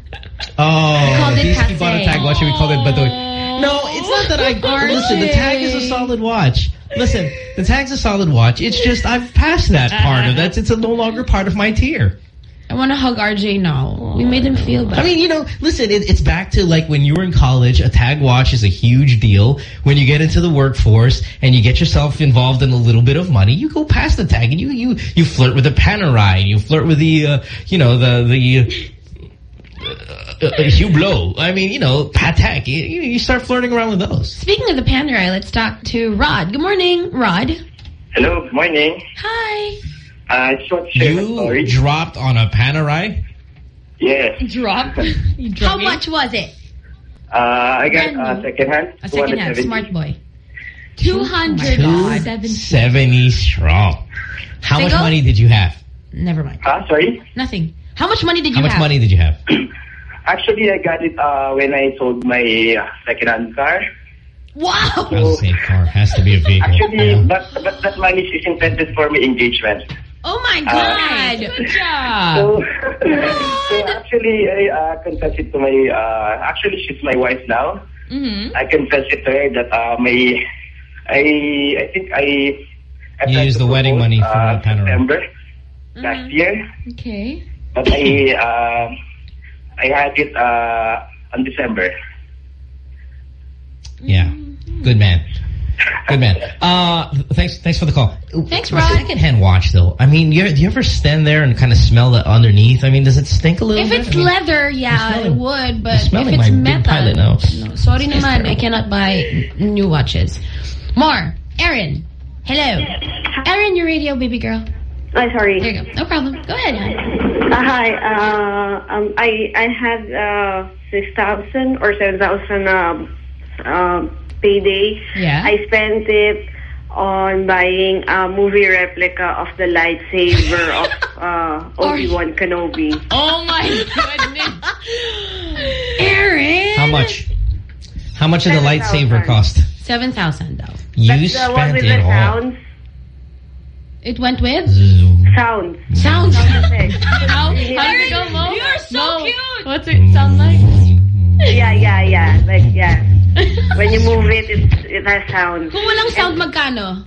Oh, called it DC bought a tag watch and we call it Badoy. No, it's not that I... Listen, the tag is a solid watch. Listen, the tag's a solid watch. It's just I've passed that part of that. It's a no longer part of my tier. I want to hug RJ now. We made him feel bad. I mean, you know, listen, it, it's back to like when you were in college, a tag watch is a huge deal. When you get into the workforce and you get yourself involved in a little bit of money, you go past the tag and you you you flirt with the Panerai, you flirt with the uh, you know the the uh, Hublot. I mean, you know, Patek. You, you start flirting around with those. Speaking of the Panerai, let's talk to Rod. Good morning, Rod. Hello, good morning. Hi. Uh, I just want to share a You story. dropped on a Panerai. Yes. Drop. You How drug me? much was it? Uh, I got Brand uh, new. second hand. A second hand, smart boy. Two hundred God. seventy. strong. How much money did you have? Never mind. Huh? Sorry? Nothing. How much money did you have? How much have? money did you have? Actually, I got it uh, when I sold my uh, second hand car. Wow. I was saying car has to be a vehicle. Actually, Yeah. but, but that money is intended for my engagement. Oh my Uh, God. Good job. So, so actually, I uh, confess it to my, uh, actually she's my wife now. Mm-hmm. I confess it to her that uh, my, I, I think I, I You used to the wedding money for uh, the panorama. September Mm-hmm. last year, Okay. but I, uh, I had it uh, on December. Yeah. Good man. Good man. Uh, thanks. Thanks for the call. Thanks, A Rod. Secondhand watch, though. I mean, you, do you ever stand there and kind of smell the underneath? I mean, does it stink a little If bit? it's I mean, leather, yeah, smelling- it would. But if it's my big metal, pilot now. no. Sorry It's naman, I cannot buy new watches. More. Erin. Hello. Erin, your radio, baby girl. Oh, sorry. There you go. No problem. Go ahead, hon. hi. Uh, um, I I had uh, six thousand or seven thousand um, um, payday. Yeah. I spent it on buying a movie replica of the lightsaber of uh, Obi Wan Kenobi. Oh my goodness. Aaron. How much? How much did the lightsaber thousand. cost? Seven thousand though. You That's the one spent with it the all. sounds. It went with Sounds. sounds. effects. How, how did it go, Mo? You're so Mo, cute. What's it sound like? Yeah, yeah, yeah. Like yeah. when you move it, it it has sounds. Kung walang sound, magkano?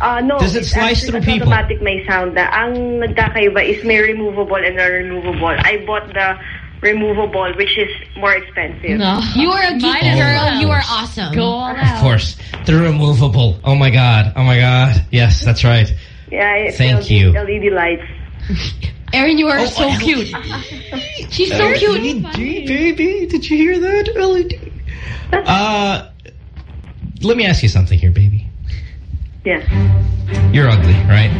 Uh, no, Does it slice actually- through it's people? automatic may sound na. Ang nagkakaiba is may removable and non-removable. I bought the removable, which is more expensive. No. You are a geek Might girl. well. You are awesome. Go all Of out. course. The removable. Oh my god. Oh my god. Yes, that's right. Yeah, it's Thank LED, you. LED lights. Erin, you are Oh, so oh, cute. She's so cute. LED, baby. Did you hear that? LED. Uh, let me ask you something here, baby. Yeah. You're ugly, right?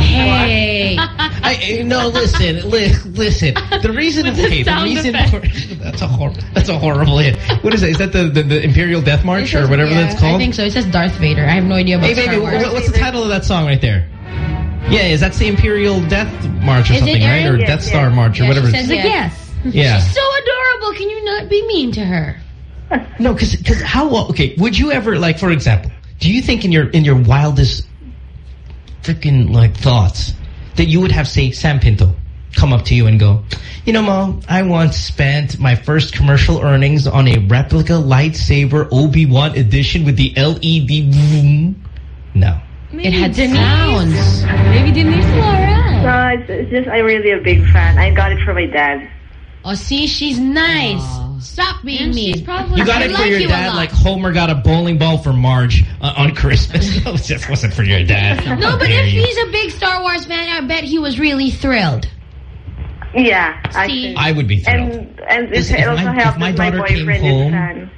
Hey. I, I- no, listen, li listen. The reason, With the okay, the reason for that's a hor that's a horrible hit. What is that? Is that the the, the Imperial Death March or whatever Yeah, that's called? I think so. It says Darth Vader. I have no idea about Hey, Star baby, Wars. what- what's the title of that song right there? Yeah, is that the Imperial Death March or Is something, right? Or Yes, Death yes. Star March or Yeah, whatever. she it's- says yes. yeah. She's so adorable. Can you not be mean to her? No, because because how okay? Would you ever like, for example, do you think in your in your wildest freaking like thoughts that you would have say Sam Pinto come up to you and go, you know, Mom, I once spent my first commercial earnings on a replica lightsaber Obi Wan edition with the LED. Boom. No. it had sounds. Maybe Denise Laurel. No, it's, it's just I'm really a big fan. I got it from my dad. Oh, see, she's nice. Stop being And mean. she's probably You got it for like your you dad like Homer got a bowling ball for Marge uh, on Christmas. no, it just wasn't for your dad. No, but if you. he's a big Star Wars fan, I bet he was really thrilled. Yeah, actually. I would be thrilled. And and it Listen, if also my- if helped my that my daughter came boyfriend home- is a fan.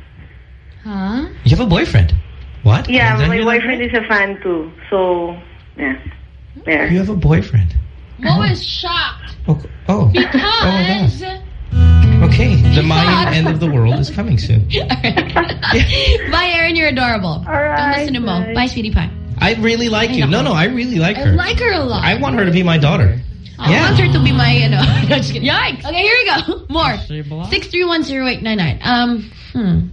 Huh? You have a boyfriend. What? Yeah, my hear that boyfriend is a fan too. So, yeah. There. You have a boyfriend. Mo is shocked Oh, oh. because... Okay, the Mayan end of the world is coming soon. Bye, Erin. You're adorable. All right. Don't listen to Mo. bye. Bye, sweetie pie. I really like you. No, no, I really like I her. like her a lot. I want her to be my daughter. I yeah. want her to be my, you know. no, just kidding. Yikes. Okay, here we go. More. 6310899. Um, hmm.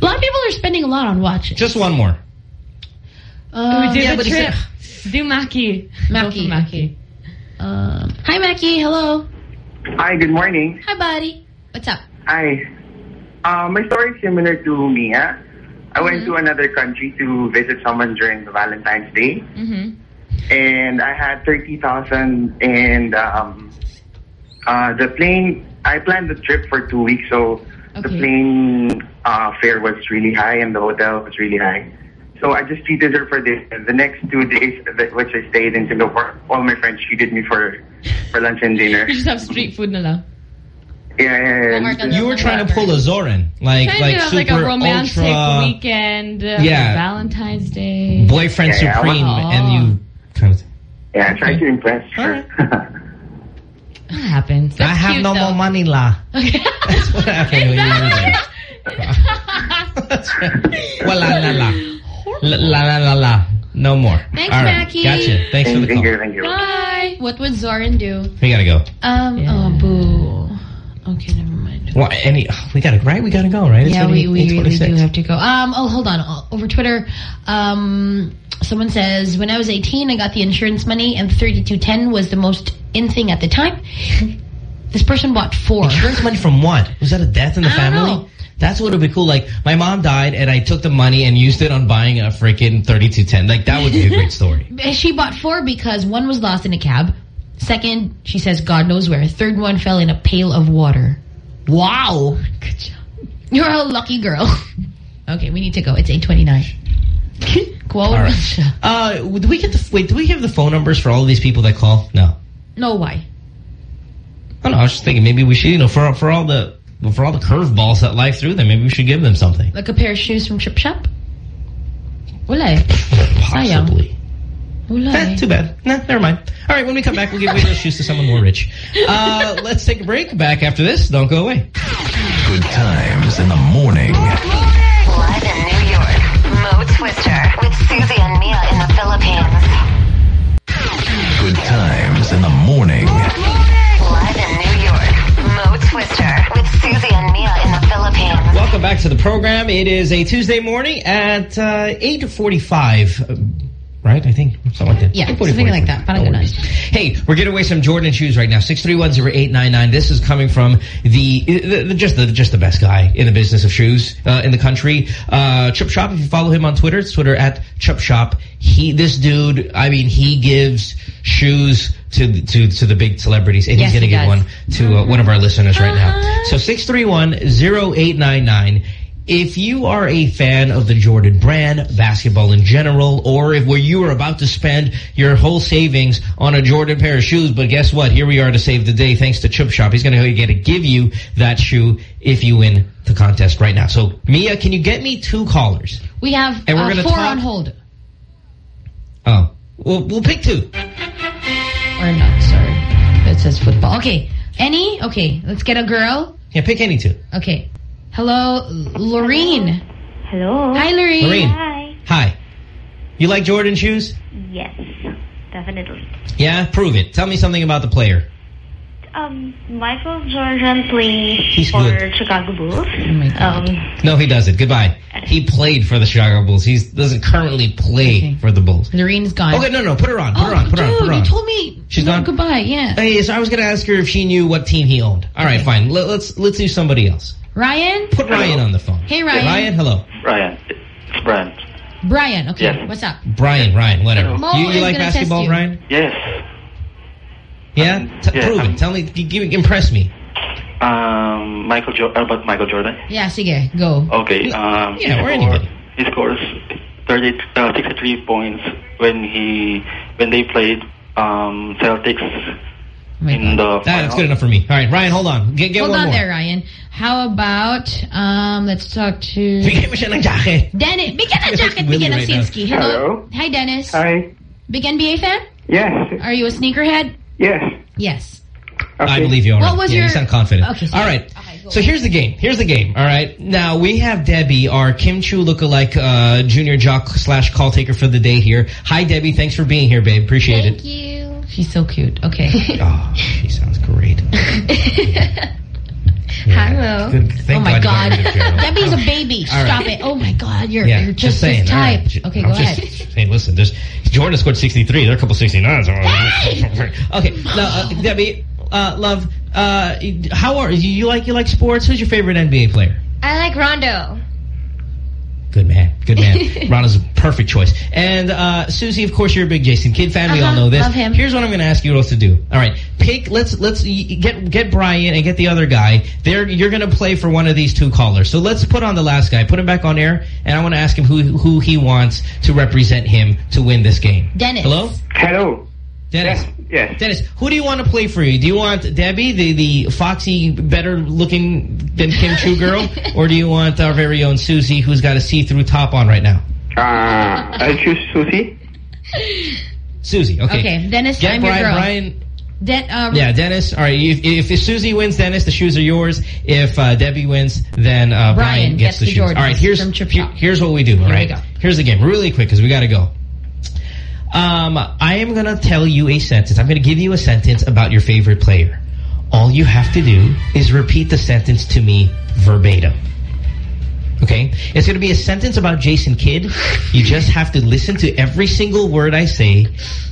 A lot of people are spending a lot on watches. Just one more. Uh, do yeah, the but trip. Do Maki. Go for Maki. Maki. Um, hi, Mackie. Hello. Hi, good morning. Hi, buddy. What's up? Hi. Uh, my story is similar to Mia. I went to another country to visit someone during the Valentine's Day, Mm-hmm. and I had thirty thousand. And um, uh, the plane, I planned the trip for two weeks, so the plane uh, fare was really high, and the hotel was really high. So I just treated her for the the next two days, that- which I stayed in Singapore. All my friends treated me for for lunch and dinner. You just have street food na lang. Yeah, yeah, yeah. You were trying to pull a Zoran. Like, Trying like to super like a romantic ultra weekend. Uh, Yeah. Valentine's Day. boyfriend Yeah, yeah, supreme, want- and you kind of. Yeah, I tried to impress her. That happens. I have cute, no though. more money, la. That's what happened when you were there. That's right. Well, la la la. La la la la la. No more. Thanks, All right. Mackie. Gotcha. Thanks for the Thank call. you, thank you. Bye. What would Zoran do? We gotta go. Um, oh, boo. Okay, never mind. Well, any we gotta right. We gotta go right. It's yeah, we, we really do have to go. Um, oh, hold on. Uh, Over Twitter, um, someone says, when I was 18, I got the insurance money, and 3210 was the most in thing at the time. This person bought four. Insurance money from what? Was that a death in the I family? That's what would be cool. Like my mom died, and I took the money and used it on buying a freaking 3210. Like that would be a great story. She bought four because one was lost in a cab. Second, she says, God knows where. Third one fell in a pail of water. Wow. Good job. You're a lucky girl. okay, we need to go. It's 829. Quo All right. Uh, do we get the wait? Do we have the phone numbers for all of these people that call? No. No, why? I don't know. I was just thinking maybe we should, you know, for for all the for all the curveballs that life threw them, maybe we should give them something. Like a pair of shoes from Chip Shop? Sayang. Possibly. Wala Eh, eh. too bad. Nah, never mind. All right, when we come back, we'll give away those shoes to someone more rich. Uh, let's take a break. Back after this. Don't go away. Good times in the morning. Live in New York, Mo Twister with Susie and Mia in the Philippines. Good times in the morning. Live in New York, Mo Twister with Susie and Mia in the Philippines. Welcome back to the program. It is a Tuesday morning at uh, 8.45. Right, I think. Something like that. Yeah, 8:45. something like that. Parang No. Hey, we're giving away some Jordan shoes right now. 6310899. This is coming from the, the, the just the just the best guy in the business of shoes uh, in the country. Uh, Chup Shop. If you follow him on Twitter, it's Twitter at Chup Shop. He, this dude. I mean, he gives shoes to to to the big celebrities, and Yes, he's going to he give does. one to uh, one of our listeners right now. So 6310899. If you are a fan of the Jordan brand, basketball in general, or if where you are about to spend your whole savings on a Jordan pair of shoes, but guess what? Here we are to save the day thanks to Chip Shop. He's going to get to give you that shoe if you win the contest right now. So, Mia, can you get me two callers? We have And we're uh, four on hold. Oh, we'll, we'll pick two. Or not, sorry. It says football. Okay. Any? Okay. Let's get a girl. Yeah, pick any two. Okay. Hello, Lorene. Hello. Hi, Lorene. Lorene. Hi. Hi. You like Jordan shoes? Yes, definitely. Yeah? Prove it. Tell me something about the player. Um, Michael Jordan plays He's for good. Chicago Bulls. Oh Um, No, he doesn't. Goodbye. He played for the Chicago Bulls. He doesn't currently play for the Bulls. Lorene's gone. Okay, no, no. Put her on. Put oh, her on. Put her on. dude, Put her on. you told me. She's no, gone? Goodbye, yeah. Hey, so I was going to ask her if she knew what team he owned. All right, fine. Let, let's let's do somebody else. Ryan? Put Ryan on the phone. Hey, Ryan. Ryan, hello. Ryan, it's Brian. Brian, okay. Yes. What's up? Brian, Ryan, whatever. Mo you is you like gonna test basketball, you. Ryan? Yes. Yeah? T- yeah, prove I'm- it. Tell me. Give, give, impress me. Um, Michael jo about Michael Jordan. Yeah, sige, go. Okay. Um, Yeah, or he anybody. He scores 30, uh, 63 points when he when they played um, Celtics in the Ah, that's good enough for me. All right, Ryan, hold on. Get, get Hold one on more. there, Ryan. How about, um, let's talk to... Bigyan mo siya ng jacket. Dennis. Bigyan ng jacket, Willie bigyan ng right now. Sinsky. Hello. Hello. Hi, Dennis. Hi. Big NBA fan? Yes. Are you a sneakerhead? Yes. Yes. I believe you already. What was yeah, your- You sound confident. Okay, all right. So here's the game. Here's the game. All right. Now we have Debbie, our Kim Chiu lookalike uh, junior jock slash call taker for the day here. Hi, Debbie. Thanks for being here, babe. Appreciate it. you. She's so cute. Okay. Oh, she sounds great. Hello. Good. Thank oh my God God. you got rid of Carol. Debbie's a baby. All right. Stop it. Oh my God. You're, yeah, you're just, saying. his type. right. Okay, I'm go just ahead. saying, listen, there's Jordan scored 63. There are a couple 69s. okay. Now, uh, Debbie, uh, love, uh, how are you? You like you like sports? Who's your favorite NBA player? I like Rondo. Good man. Good man. Ronald's a perfect choice. And uh, Susie, of course, you're a big Jason Kidd fan. We all Uh-huh, know this. love him. Here's what I'm going to ask you both to do. All right, pick. Let's let's get get Brian and get the other guy. They're you're going to play for one of these two callers. So let's put on the last guy. Put him back on air, and I want to ask him who who he wants to represent him to win this game. Dennis. Hello. Hello. Dennis. Yes. Dennis, who do you want to play for you? Do you want Debbie, the, the foxy, better looking than Kim Chiu girl? or do you want our very own Susie, who's got a see-through top on right now? Uh, I'll choose Susie. Susie, okay. Okay, Dennis, Get I'm Brian, your girl. Brian, Den um, yeah, Dennis. All right, if, if Susie wins, Dennis, the shoes are yours. If uh, Debbie wins, then uh, Brian, Brian gets, gets the, the shoes. Jordans all right, here's from Chip here- Shop. here's what we do. All Here we go. here's the game, really quick because we got to go. Um, I am going to tell you a sentence. I'm going to give you a sentence about your favorite player. All you have to do is repeat the sentence to me verbatim. Okay? It's going to be a sentence about Jason Kidd. You just have to listen to every single word I say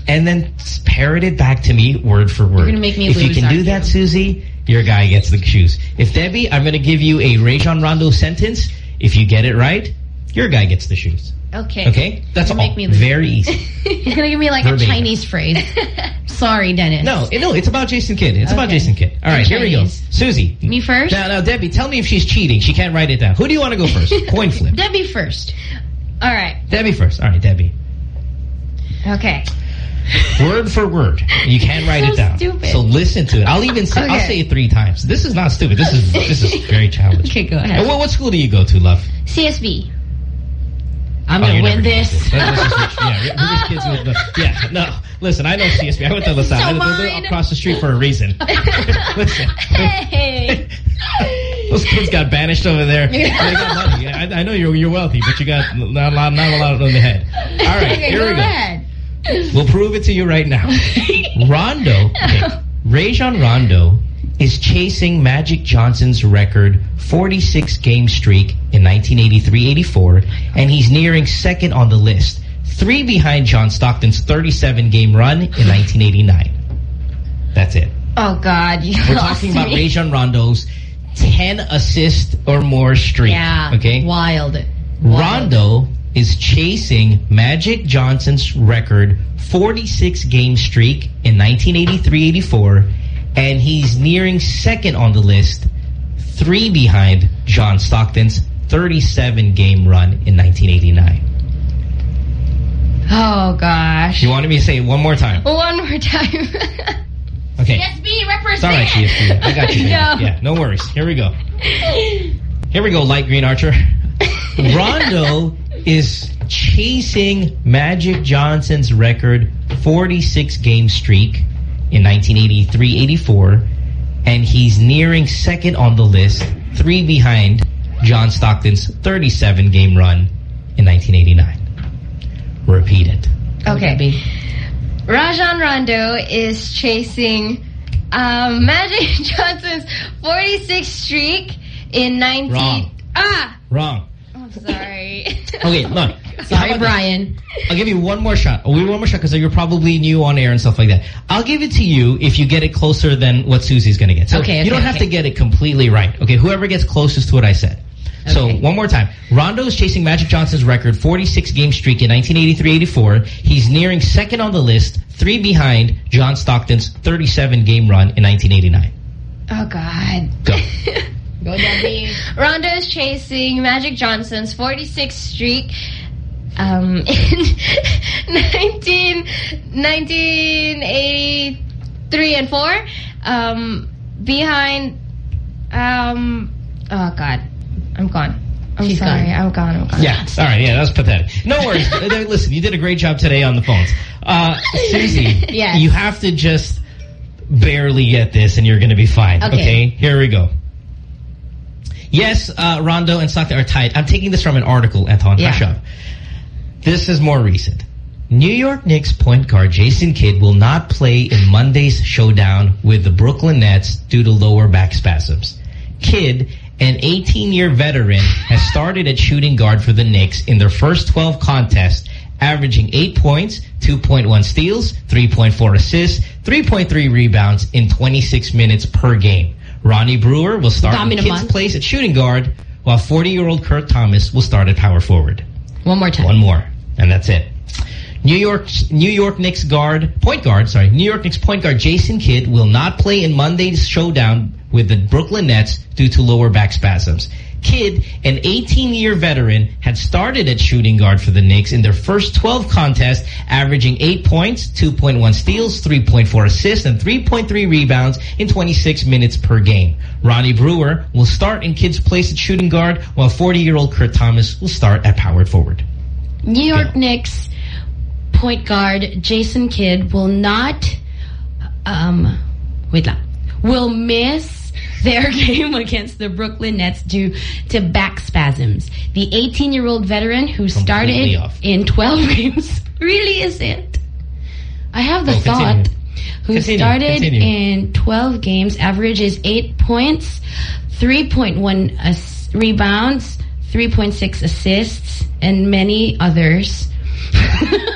and then parrot it back to me word for word. gonna make me If you can do that, Susie, your guy gets the shoes. If Debbie, I'm going to give you a Rajon Rondo sentence. If you get it right, your guy gets the shoes. Okay. Okay? That's You're all. make me lose. Very easy. He's going to give me like Verbatim. a Chinese phrase. Sorry, Dennis. No, no, it's about Jason Kidd. It's about Jason Kidd. All right, here we go. Susie. Me first? Now, now, Debbie, tell me if she's cheating. She can't write it down. Who do you want to go first? Coin flip. Debbie first. All right. Debbie first. All right, Debbie. Okay. Word for word. You can't write So it down. stupid. So listen to it. I'll even say, I'll say it three times. This is not stupid. This is this is very challenging. Okay, go And ahead. what, what school do you go to, love? CSB. I'm Oh, gonna win this. Let's just switch. Yeah, rich kids with the, yeah, no. Listen, I know CSB. I went to LaSalle. So live mine. across the street for a reason. Listen, hey. those kids got banished over there. They got money. I, I know you're you're wealthy, but you got not a lot, not a lot on the head. All right, okay, here we go. ahead. We'll prove it to you right now. Rondo, okay, Rajon Rondo is chasing Magic Johnson's record 46 game streak in 1983-84, and he's nearing second on the list, three behind John Stockton's 37 game run in 1989. That's it. Oh, God. You We're talking about me. Rajon Rondo's 10 assist or more streak. Yeah. Okay. Wild. Rondo is chasing Magic Johnson's record 46 game streak in 1983-84 and he's nearing second on the list, three behind John Stockton's 37 game run in 1989. Oh, gosh. You wanted me to say it one more time? One more time. Okay. It's represent. all right, CSB. I got you, baby. No. Yeah, no worries. Here we go. Here we go, light green archer. Rondo is chasing Magic Johnson's record 46 game streak in 1983-84 and he's nearing second on the list, three behind John Stockton's 37 game run in 1989. Repeat it. Okay. Rajon Rondo is chasing um, Magic Johnson's 46 streak in 19... Wrong. Ah! Wrong. I'm sorry. Okay, look. Sorry, Brian. I'll give you one more shot. Oh, we one more shot because you're probably new on air and stuff like that. I'll give it to you if you get it closer than what Susie's going to get. So Okay, okay, you don't have okay. to get it completely right. Okay, whoever gets closest to what I said. So Okay. one more time. Rondo is chasing Magic Johnson's record 46 game streak in 1983-84. He's nearing second on the list, three behind John Stockton's 37 game run in 1989. Oh, God. Go. Go, Debbie. Rondo is chasing Magic Johnson's 46 streak um, in 19, 1983 and 4 um, behind um, oh god I'm gone I'm She's sorry gone. I'm gone I'm gone Yeah, all right, yeah, that's pathetic. No worries. Listen, you did a great job today on the phones. Uh, Susie, Yes. you have to just barely get this and you're going to be fine. Okay. Here we go. Yes, uh, Rondo and Stockton are tied. I'm taking this from an article, Anton. Yeah. Hush up. This is more recent. New York Knicks point guard Jason Kidd will not play in Monday's showdown with the Brooklyn Nets due to lower back spasms. Kidd, an 18-year veteran, has started at shooting guard for the Knicks in their first 12 contests, averaging 8 points, 2.1 steals, 3.4 assists, 3.3 rebounds in 26 minutes per game. Ronnie Brewer will start in naman. place at shooting guard, while 40-year-old Kurt Thomas will start at power forward. One more time. One more, and that's it. New York New York Knicks guard point guard, sorry, New York Knicks point guard Jason Kidd will not play in Monday's showdown with the Brooklyn Nets due to lower back spasms. Kidd, an 18-year veteran, had started at shooting guard for the Knicks in their first 12 contests, averaging 8 points, 2.1 steals, 3.4 assists, and 3.3 rebounds in 26 minutes per game. Ronnie Brewer will start in Kidd's place at shooting guard, while 40-year-old Kurt Thomas will start at power forward. New York Knicks point guard Jason Kidd will not um wait will miss their game against the Brooklyn Nets due to back spasms. The 18-year-old veteran who Completely started off. in 12 games really isn't. I have the Oh, thought who Continue, started continue. in 12 games averages 8 points, 3.1 rebounds, 3.6 assists, and many others.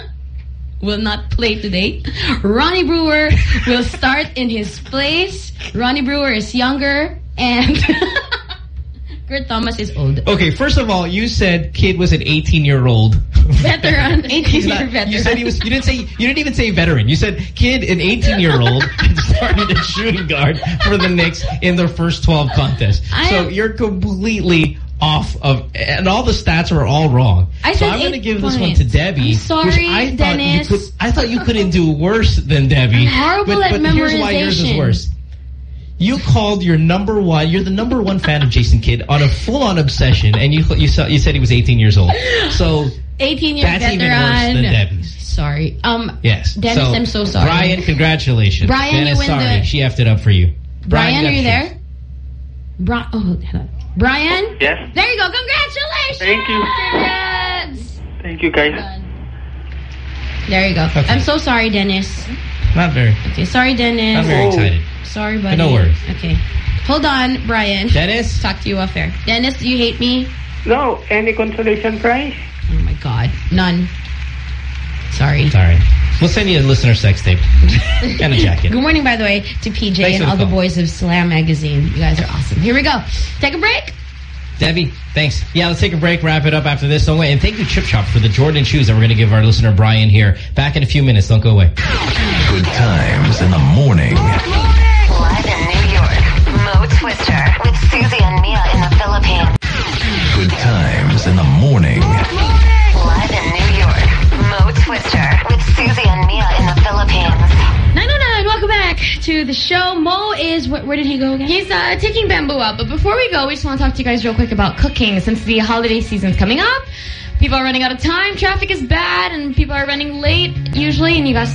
will not play today. Ronnie Brewer will start in his place. Ronnie Brewer is younger and Kurt Thomas is old. Okay, first of all, you said kid was an 18-year-old Veteran, 18 year veteran. You said he was. You didn't say. You didn't even say veteran. You said kid, an 18-year-old, started at shooting guard for the Knicks in their first 12 contests. I so am- you're completely off of, and all the stats are all wrong. I so I'm going to give this one to Debbie. I'm sorry, which I thought Dennis. You could, I thought you couldn't do worse than Debbie. I'm horrible but, at but here's why yours is worse. You called your number one, you're the number one fan of Jason Kidd on a full-on obsession, and you you saw, you said he was 18 years old. So 18 years That's even worse than Debbie's. Sorry. Um, Yes. Dennis, So, I'm so sorry. Brian, congratulations. Brian, you Dennis, win sorry. the- She effed it up for you. Brian, got are you there? Bri oh, hold on. Brian? Yes. There you go. Congratulations! Thank you. Congrats! Thank you, guys. There you go. I'm so sorry, Dennis. Not very. Okay, sorry, Dennis. Not very excited. Oh, sorry, buddy. no worries. Okay. Hold on, Brian. Dennis? Talk to you off air. Dennis, do you hate me? No. Any consolation prize? Oh, my God. None. Sorry. Sorry. We'll send you a listener sex tape and a jacket. Good morning, by the way, to PJ Thanks and for the all the boys of Slam Magazine. You guys are awesome. Here we go. Take a break. Debbie, thanks. Yeah, let's take a break, wrap it up after this. Don't wait. And thank you, Chip Shop, for the Jordan shoes that we're going to give our listener Brian here. Back in a few minutes. Don't go away. Good times in the morning. Live in New York, Mo Twister with Susie and Mia in the Philippines. Good times in the morning. Live in New York, Mo Twister with Susie and Mia in the Philippines. 909, welcome back to the show. Mo is, where, where did he go again? He's uh, taking bamboo up. But before we go, we just want to talk to you guys real quick about cooking since the holiday season's coming up. People are running out of time. Traffic is bad, and people are running late usually. And you guys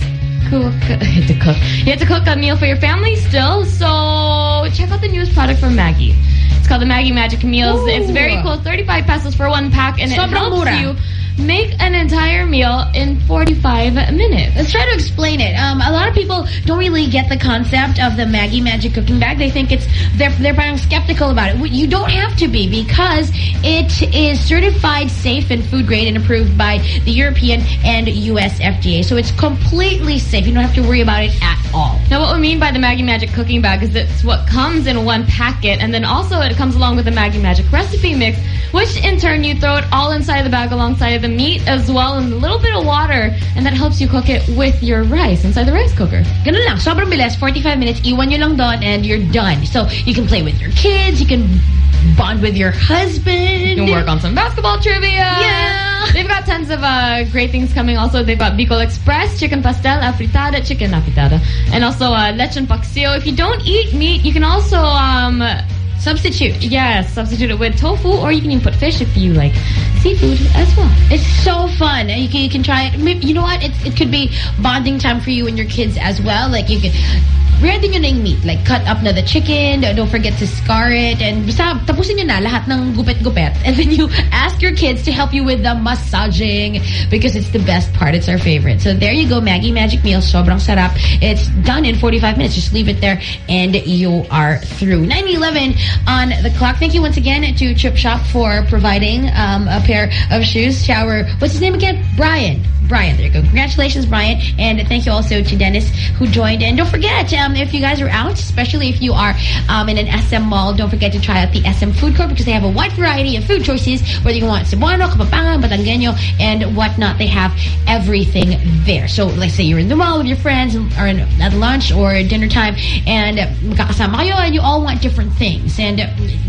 cook, you have to cook. You have to cook a meal for your family still. So check out the newest product from Maggi. It's called the Maggi Magic Meals. Ooh. It's very cool. 35 pesos for one pack, and it Sobrang helps mura. you make an entire meal in 45 minutes. Let's try to explain it. Um, a lot of people don't really get the concept of the Maggi Magic cooking bag. They think it's they're they're of skeptical about it. You don't have to be because it is certified safe and food grade and approved by the European and U.S. FDA. So it's completely safe. You don't have to worry about it at all. Now, what we mean by the Maggi Magic cooking bag is it's what comes in one packet, and then also it comes along with the Maggi Magic recipe mix, which in turn you throw it all inside the bag alongside the meat as well and a little bit of water, and that helps you cook it with your rice inside the rice cooker. Ganun lang. Sobrang bilis. 45 minutes. Iwan nyo lang doon and you're done. So you can play with your kids. You can bond with your husband. You can work on some basketball trivia. Yeah. They've got tons of uh, great things coming. Also, they've got Bicol Express, chicken pastel, afritada, chicken afritada, and also uh, lechon paksiw. If you don't eat meat, you can also um, substitute. Yes, substitute it with tofu, or you can even put fish if you like seafood as well. It's so fun. You can, you can try it. You know what? It, it could be bonding time for you and your kids as well. Like you can ready nyo na yung meat. Like cut up na the chicken. Don't forget to scar it. And basta tapusin nyo na lahat ng gupet-gupet. And then you ask your kids to help you with the massaging because it's the best part. It's our favorite. So there you go. Maggi Magic Meal. Sobrang sarap. It's done in 45 minutes. Just leave it there and you are through. 9-11 on the clock. Thank you once again to Chip Shop for providing um, a pair of shoes. Shower. What's his name again? Brian. Brian. There you go. Congratulations, Brian. And thank you also to Dennis who joined. And don't forget, um, if you guys are out, especially if you are um, in an SM mall, don't forget to try out the SM Food Court because they have a wide variety of food choices, whether you want Cebuano, Kapampangan, Batangueño, and whatnot. They have everything there. So let's say you're in the mall with your friends or in, at lunch or dinner time and magkakasama you all want different things. And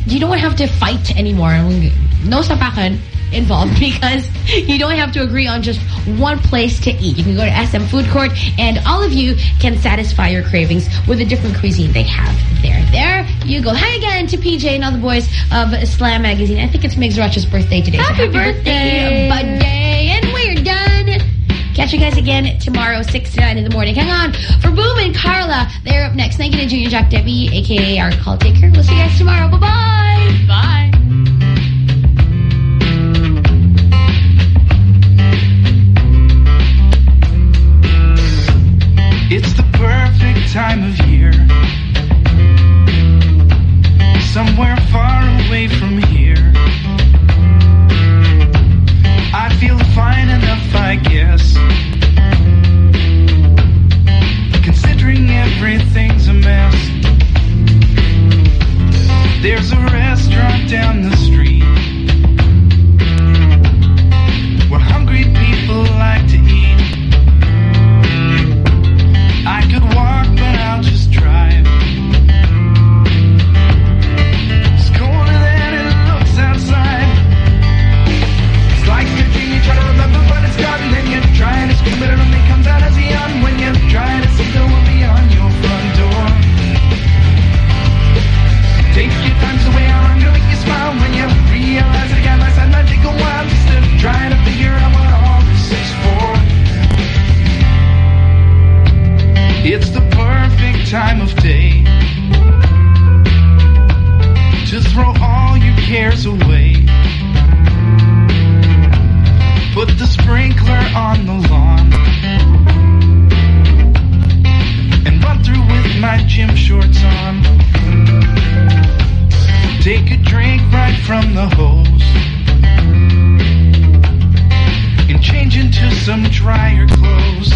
you don't have to fight anymore. No sapakan involved because you don't have to agree on just one place to eat. You can go to SM Food Court and all of you can satisfy your cravings with the different cuisine they have there. There you go. Hi again to PJ and all the boys of Slam Magazine. I think it's Migs Roch's birthday today. so Happy birthday. birthday. And we're done. Catch you guys again tomorrow, 6 to 9 in the morning. Hang on. For Boom and Carla, they're up next. Thank you to Junior Jack Debbie, a.k.a. our call taker. We'll see you guys tomorrow. Bye-bye. Bye. It's time of year. Somewhere far away from here. I feel fine enough, I guess. Considering everything's a mess. There's a restaurant down the street drive. cares away. Put the sprinkler on the lawn and run through with my gym shorts on. Take a drink right from the hose and change into some drier clothes.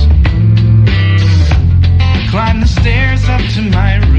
Climb the stairs up to my room.